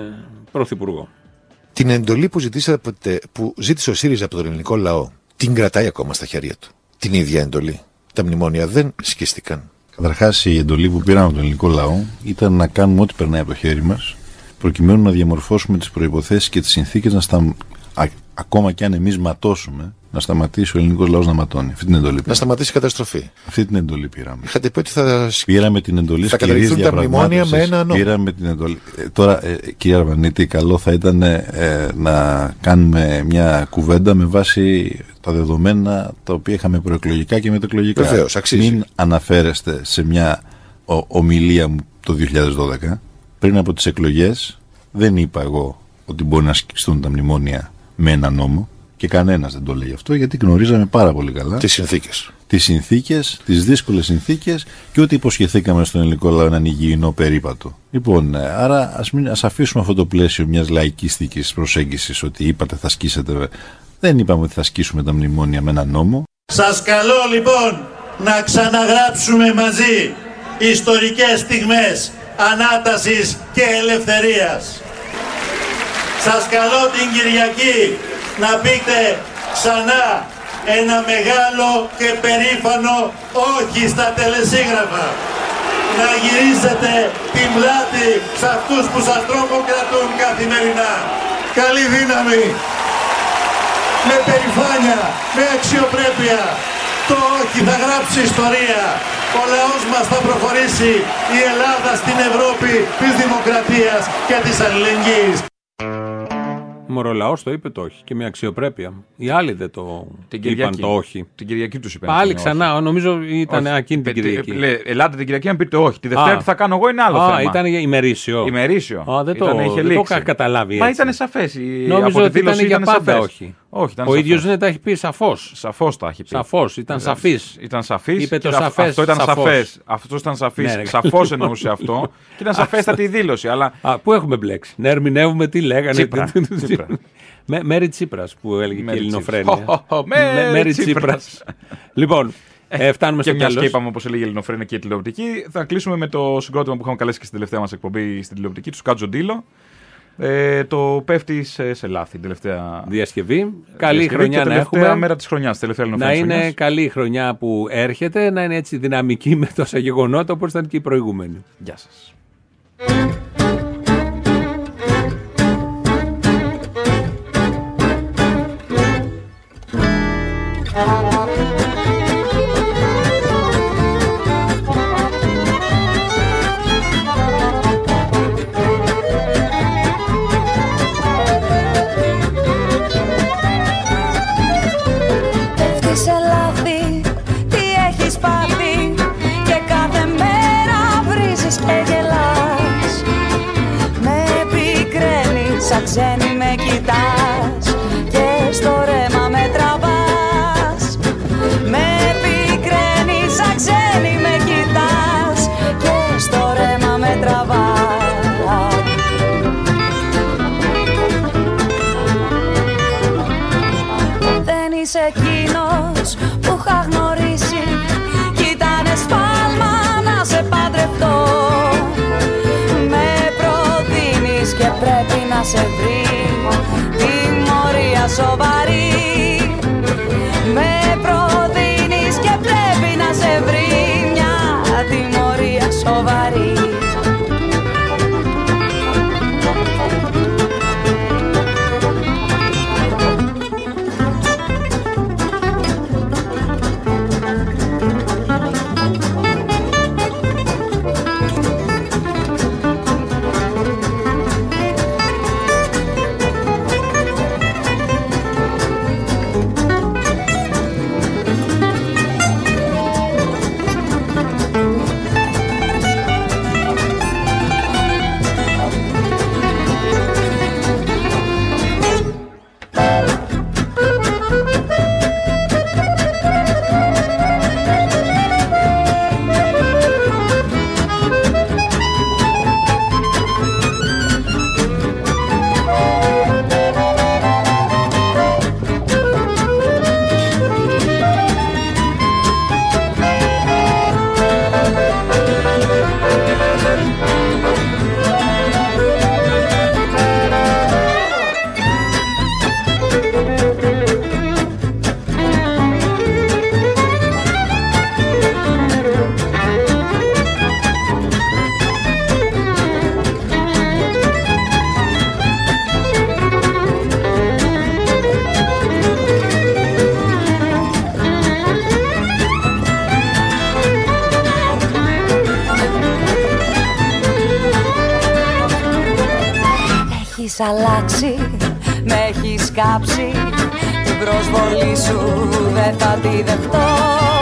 S1: πρωθυπουργό.
S18: Την εντολή που, ζητήσατε, που ζήτησε ο ΣΥΡΙΖΑ από τον ελληνικό λαό, την κρατάει ακόμα στα χέρια του. Την ίδια εντολή. Τα μνημόνια δεν σκίστηκαν.
S20: Καταρχάς, η εντολή που πήραμε από τον ελληνικό λαό ήταν να κάνουμε ό,τι περνάει από το χέρι μας, προκειμένου να διαμορφώσουμε τις προποθέσει και τις συνθήκες να στα... α- ακόμα και αν εμείς ματώσουμε, να σταματήσει ο ελληνικός λαός να ματώνει. Αυτή την εντολή.
S18: Να σταματήσει η καταστροφή.
S20: Αυτή την εντολή πήραμε.
S18: Είχατε πει ότι θα.
S20: Πήραμε την εντολή
S18: Θα
S20: σκληρής
S18: καταργηθούν τα μνημόνια με
S20: διαπραγμάτευσης.
S18: ένα νόμο.
S20: Πήραμε την εντολή. Ε, τώρα, ε, κύριε Αρβανίτη, καλό θα ήταν ε, να κάνουμε μια κουβέντα με βάση τα δεδομένα τα οποία είχαμε προεκλογικά και μετεκλογικά.
S18: Βεβαίως, αξίζει.
S20: Μην αναφέρεστε σε μια ο- ομιλία μου το 2012. Πριν από τις εκλογές δεν είπα εγώ ότι μπορεί να ασκηθούν τα μνημόνια με ένα νόμο και κανένας δεν το λέει αυτό γιατί γνωρίζαμε πάρα πολύ καλά
S18: Τις συνθήκες.
S20: τις συνθήκες, τις δύσκολες συνθήκες και ό,τι υποσχεθήκαμε στον ελληνικό λαό έναν υγιεινό περίπατο. Λοιπόν, ε, άρα ας, μην, ας αφήσουμε αυτό το πλαίσιο μιας λαϊκίστικης προσέγγισης ότι είπατε θα σκίσετε. Δεν είπαμε ότι θα σκίσουμε τα μνημόνια με έναν νόμο.
S4: Σας καλώ λοιπόν να ξαναγράψουμε μαζί ιστορικές στιγμές ανάτασης και ελευθερίας. Σας καλώ την Κυριακή να πείτε ξανά ένα μεγάλο και περήφανο όχι στα τελεσίγραφα. Να γυρίσετε την πλάτη σε αυτούς που σας τρομοκρατούν καθημερινά. Καλή δύναμη! με περηφάνεια, με αξιοπρέπεια. Το όχι θα γράψει ιστορία. Ο λαός μας θα προχωρήσει. Η Ελλάδα στην Ευρώπη της δημοκρατίας και της αλληλεγγύης.
S1: Μωρολαός το είπε το όχι και με αξιοπρέπεια. Οι άλλοι δεν το
S2: Την
S1: είπαν
S2: Κυριακή.
S1: το όχι.
S2: Την Κυριακή τους είπε.
S1: Πάλι
S2: να πούνε
S1: ξανά, νομίζω ήταν
S2: Όχι.
S1: εκείνη την
S2: Πε-
S1: Κυριακή.
S2: λέ- Ελάτε την Κυριακή να πείτε όχι. Τη Δευτέρα
S1: Α.
S2: τι θα κάνω εγώ είναι άλλο
S1: Α,
S2: θέμα.
S1: ήταν για ημερήσιο.
S2: Ημερήσιο.
S1: Α, δεν το,
S2: Ήτανε- είχε
S1: δεν το
S2: λήξει.
S1: είχα καταλάβει
S2: Μα
S1: έτσι.
S2: ήταν σαφές.
S1: Νόμιζα ότι ήταν για πάντα όχι.
S2: Όχι, ήταν
S1: Ο
S2: σαφές.
S1: ίδιος δεν τα έχει πει σαφώς.
S2: Σαφώς τα έχει πει.
S1: Σαφώς, ήταν σαφής.
S2: Ήταν σαφής.
S1: Είπε το σαφές,
S2: Αυτό ήταν
S1: σαφώς.
S2: σαφές. Αυτός ήταν σαφής.
S1: Ναι, ρε.
S2: Σαφώς εννοούσε αυτό. και ήταν σαφέστατη η δήλωση. Αλλά
S1: Α, πού έχουμε μπλέξει; Να ερμηνεύουμε τι λέγανε.
S2: Τσίπρα, Τσίπρα.
S1: Με, Μέρι Τσίπρας που έλεγε και η
S2: Μέρι
S1: Ελληνοφρένεια.
S2: Τσίπρας. Χω, χω, Μέρι
S1: Με- Μέρι
S2: Τσίπρας.
S1: Τσίπρας. λοιπόν, ε, φτάνουμε
S2: και
S1: στο
S2: μιας και
S1: τέλο.
S2: είπαμε όπως έλεγε η Ελληνοφρένεια και η τηλεοπτική, θα κλείσουμε με το συγκρότημα που είχαμε καλέσει και στην τελευταία μας εκπομπή στην τηλεοπτική, του Κάτζο Ντίλο. Ε, το πέφτει σε, σε λάθη την τελευταία
S1: Διασκευή. Καλή
S2: διασκευή
S1: χρονιά
S2: και
S1: να
S2: τελευταία
S1: έχουμε.
S2: μέρα της χρονιάς. Τελευταία
S1: Να
S2: ελληνοφρένεια
S1: είναι
S2: χρονιάς.
S1: καλή η χρονιά που έρχεται, να είναι έτσι δυναμική με τόσα γεγονότα όπως ήταν και η προηγούμενη.
S2: Γεια σας.
S21: Πέφτεις σε βρει Τιμωρία σοβαρή αλλάξει, με έχεις κάψει Την προσβολή σου δεν θα τη δεχτώ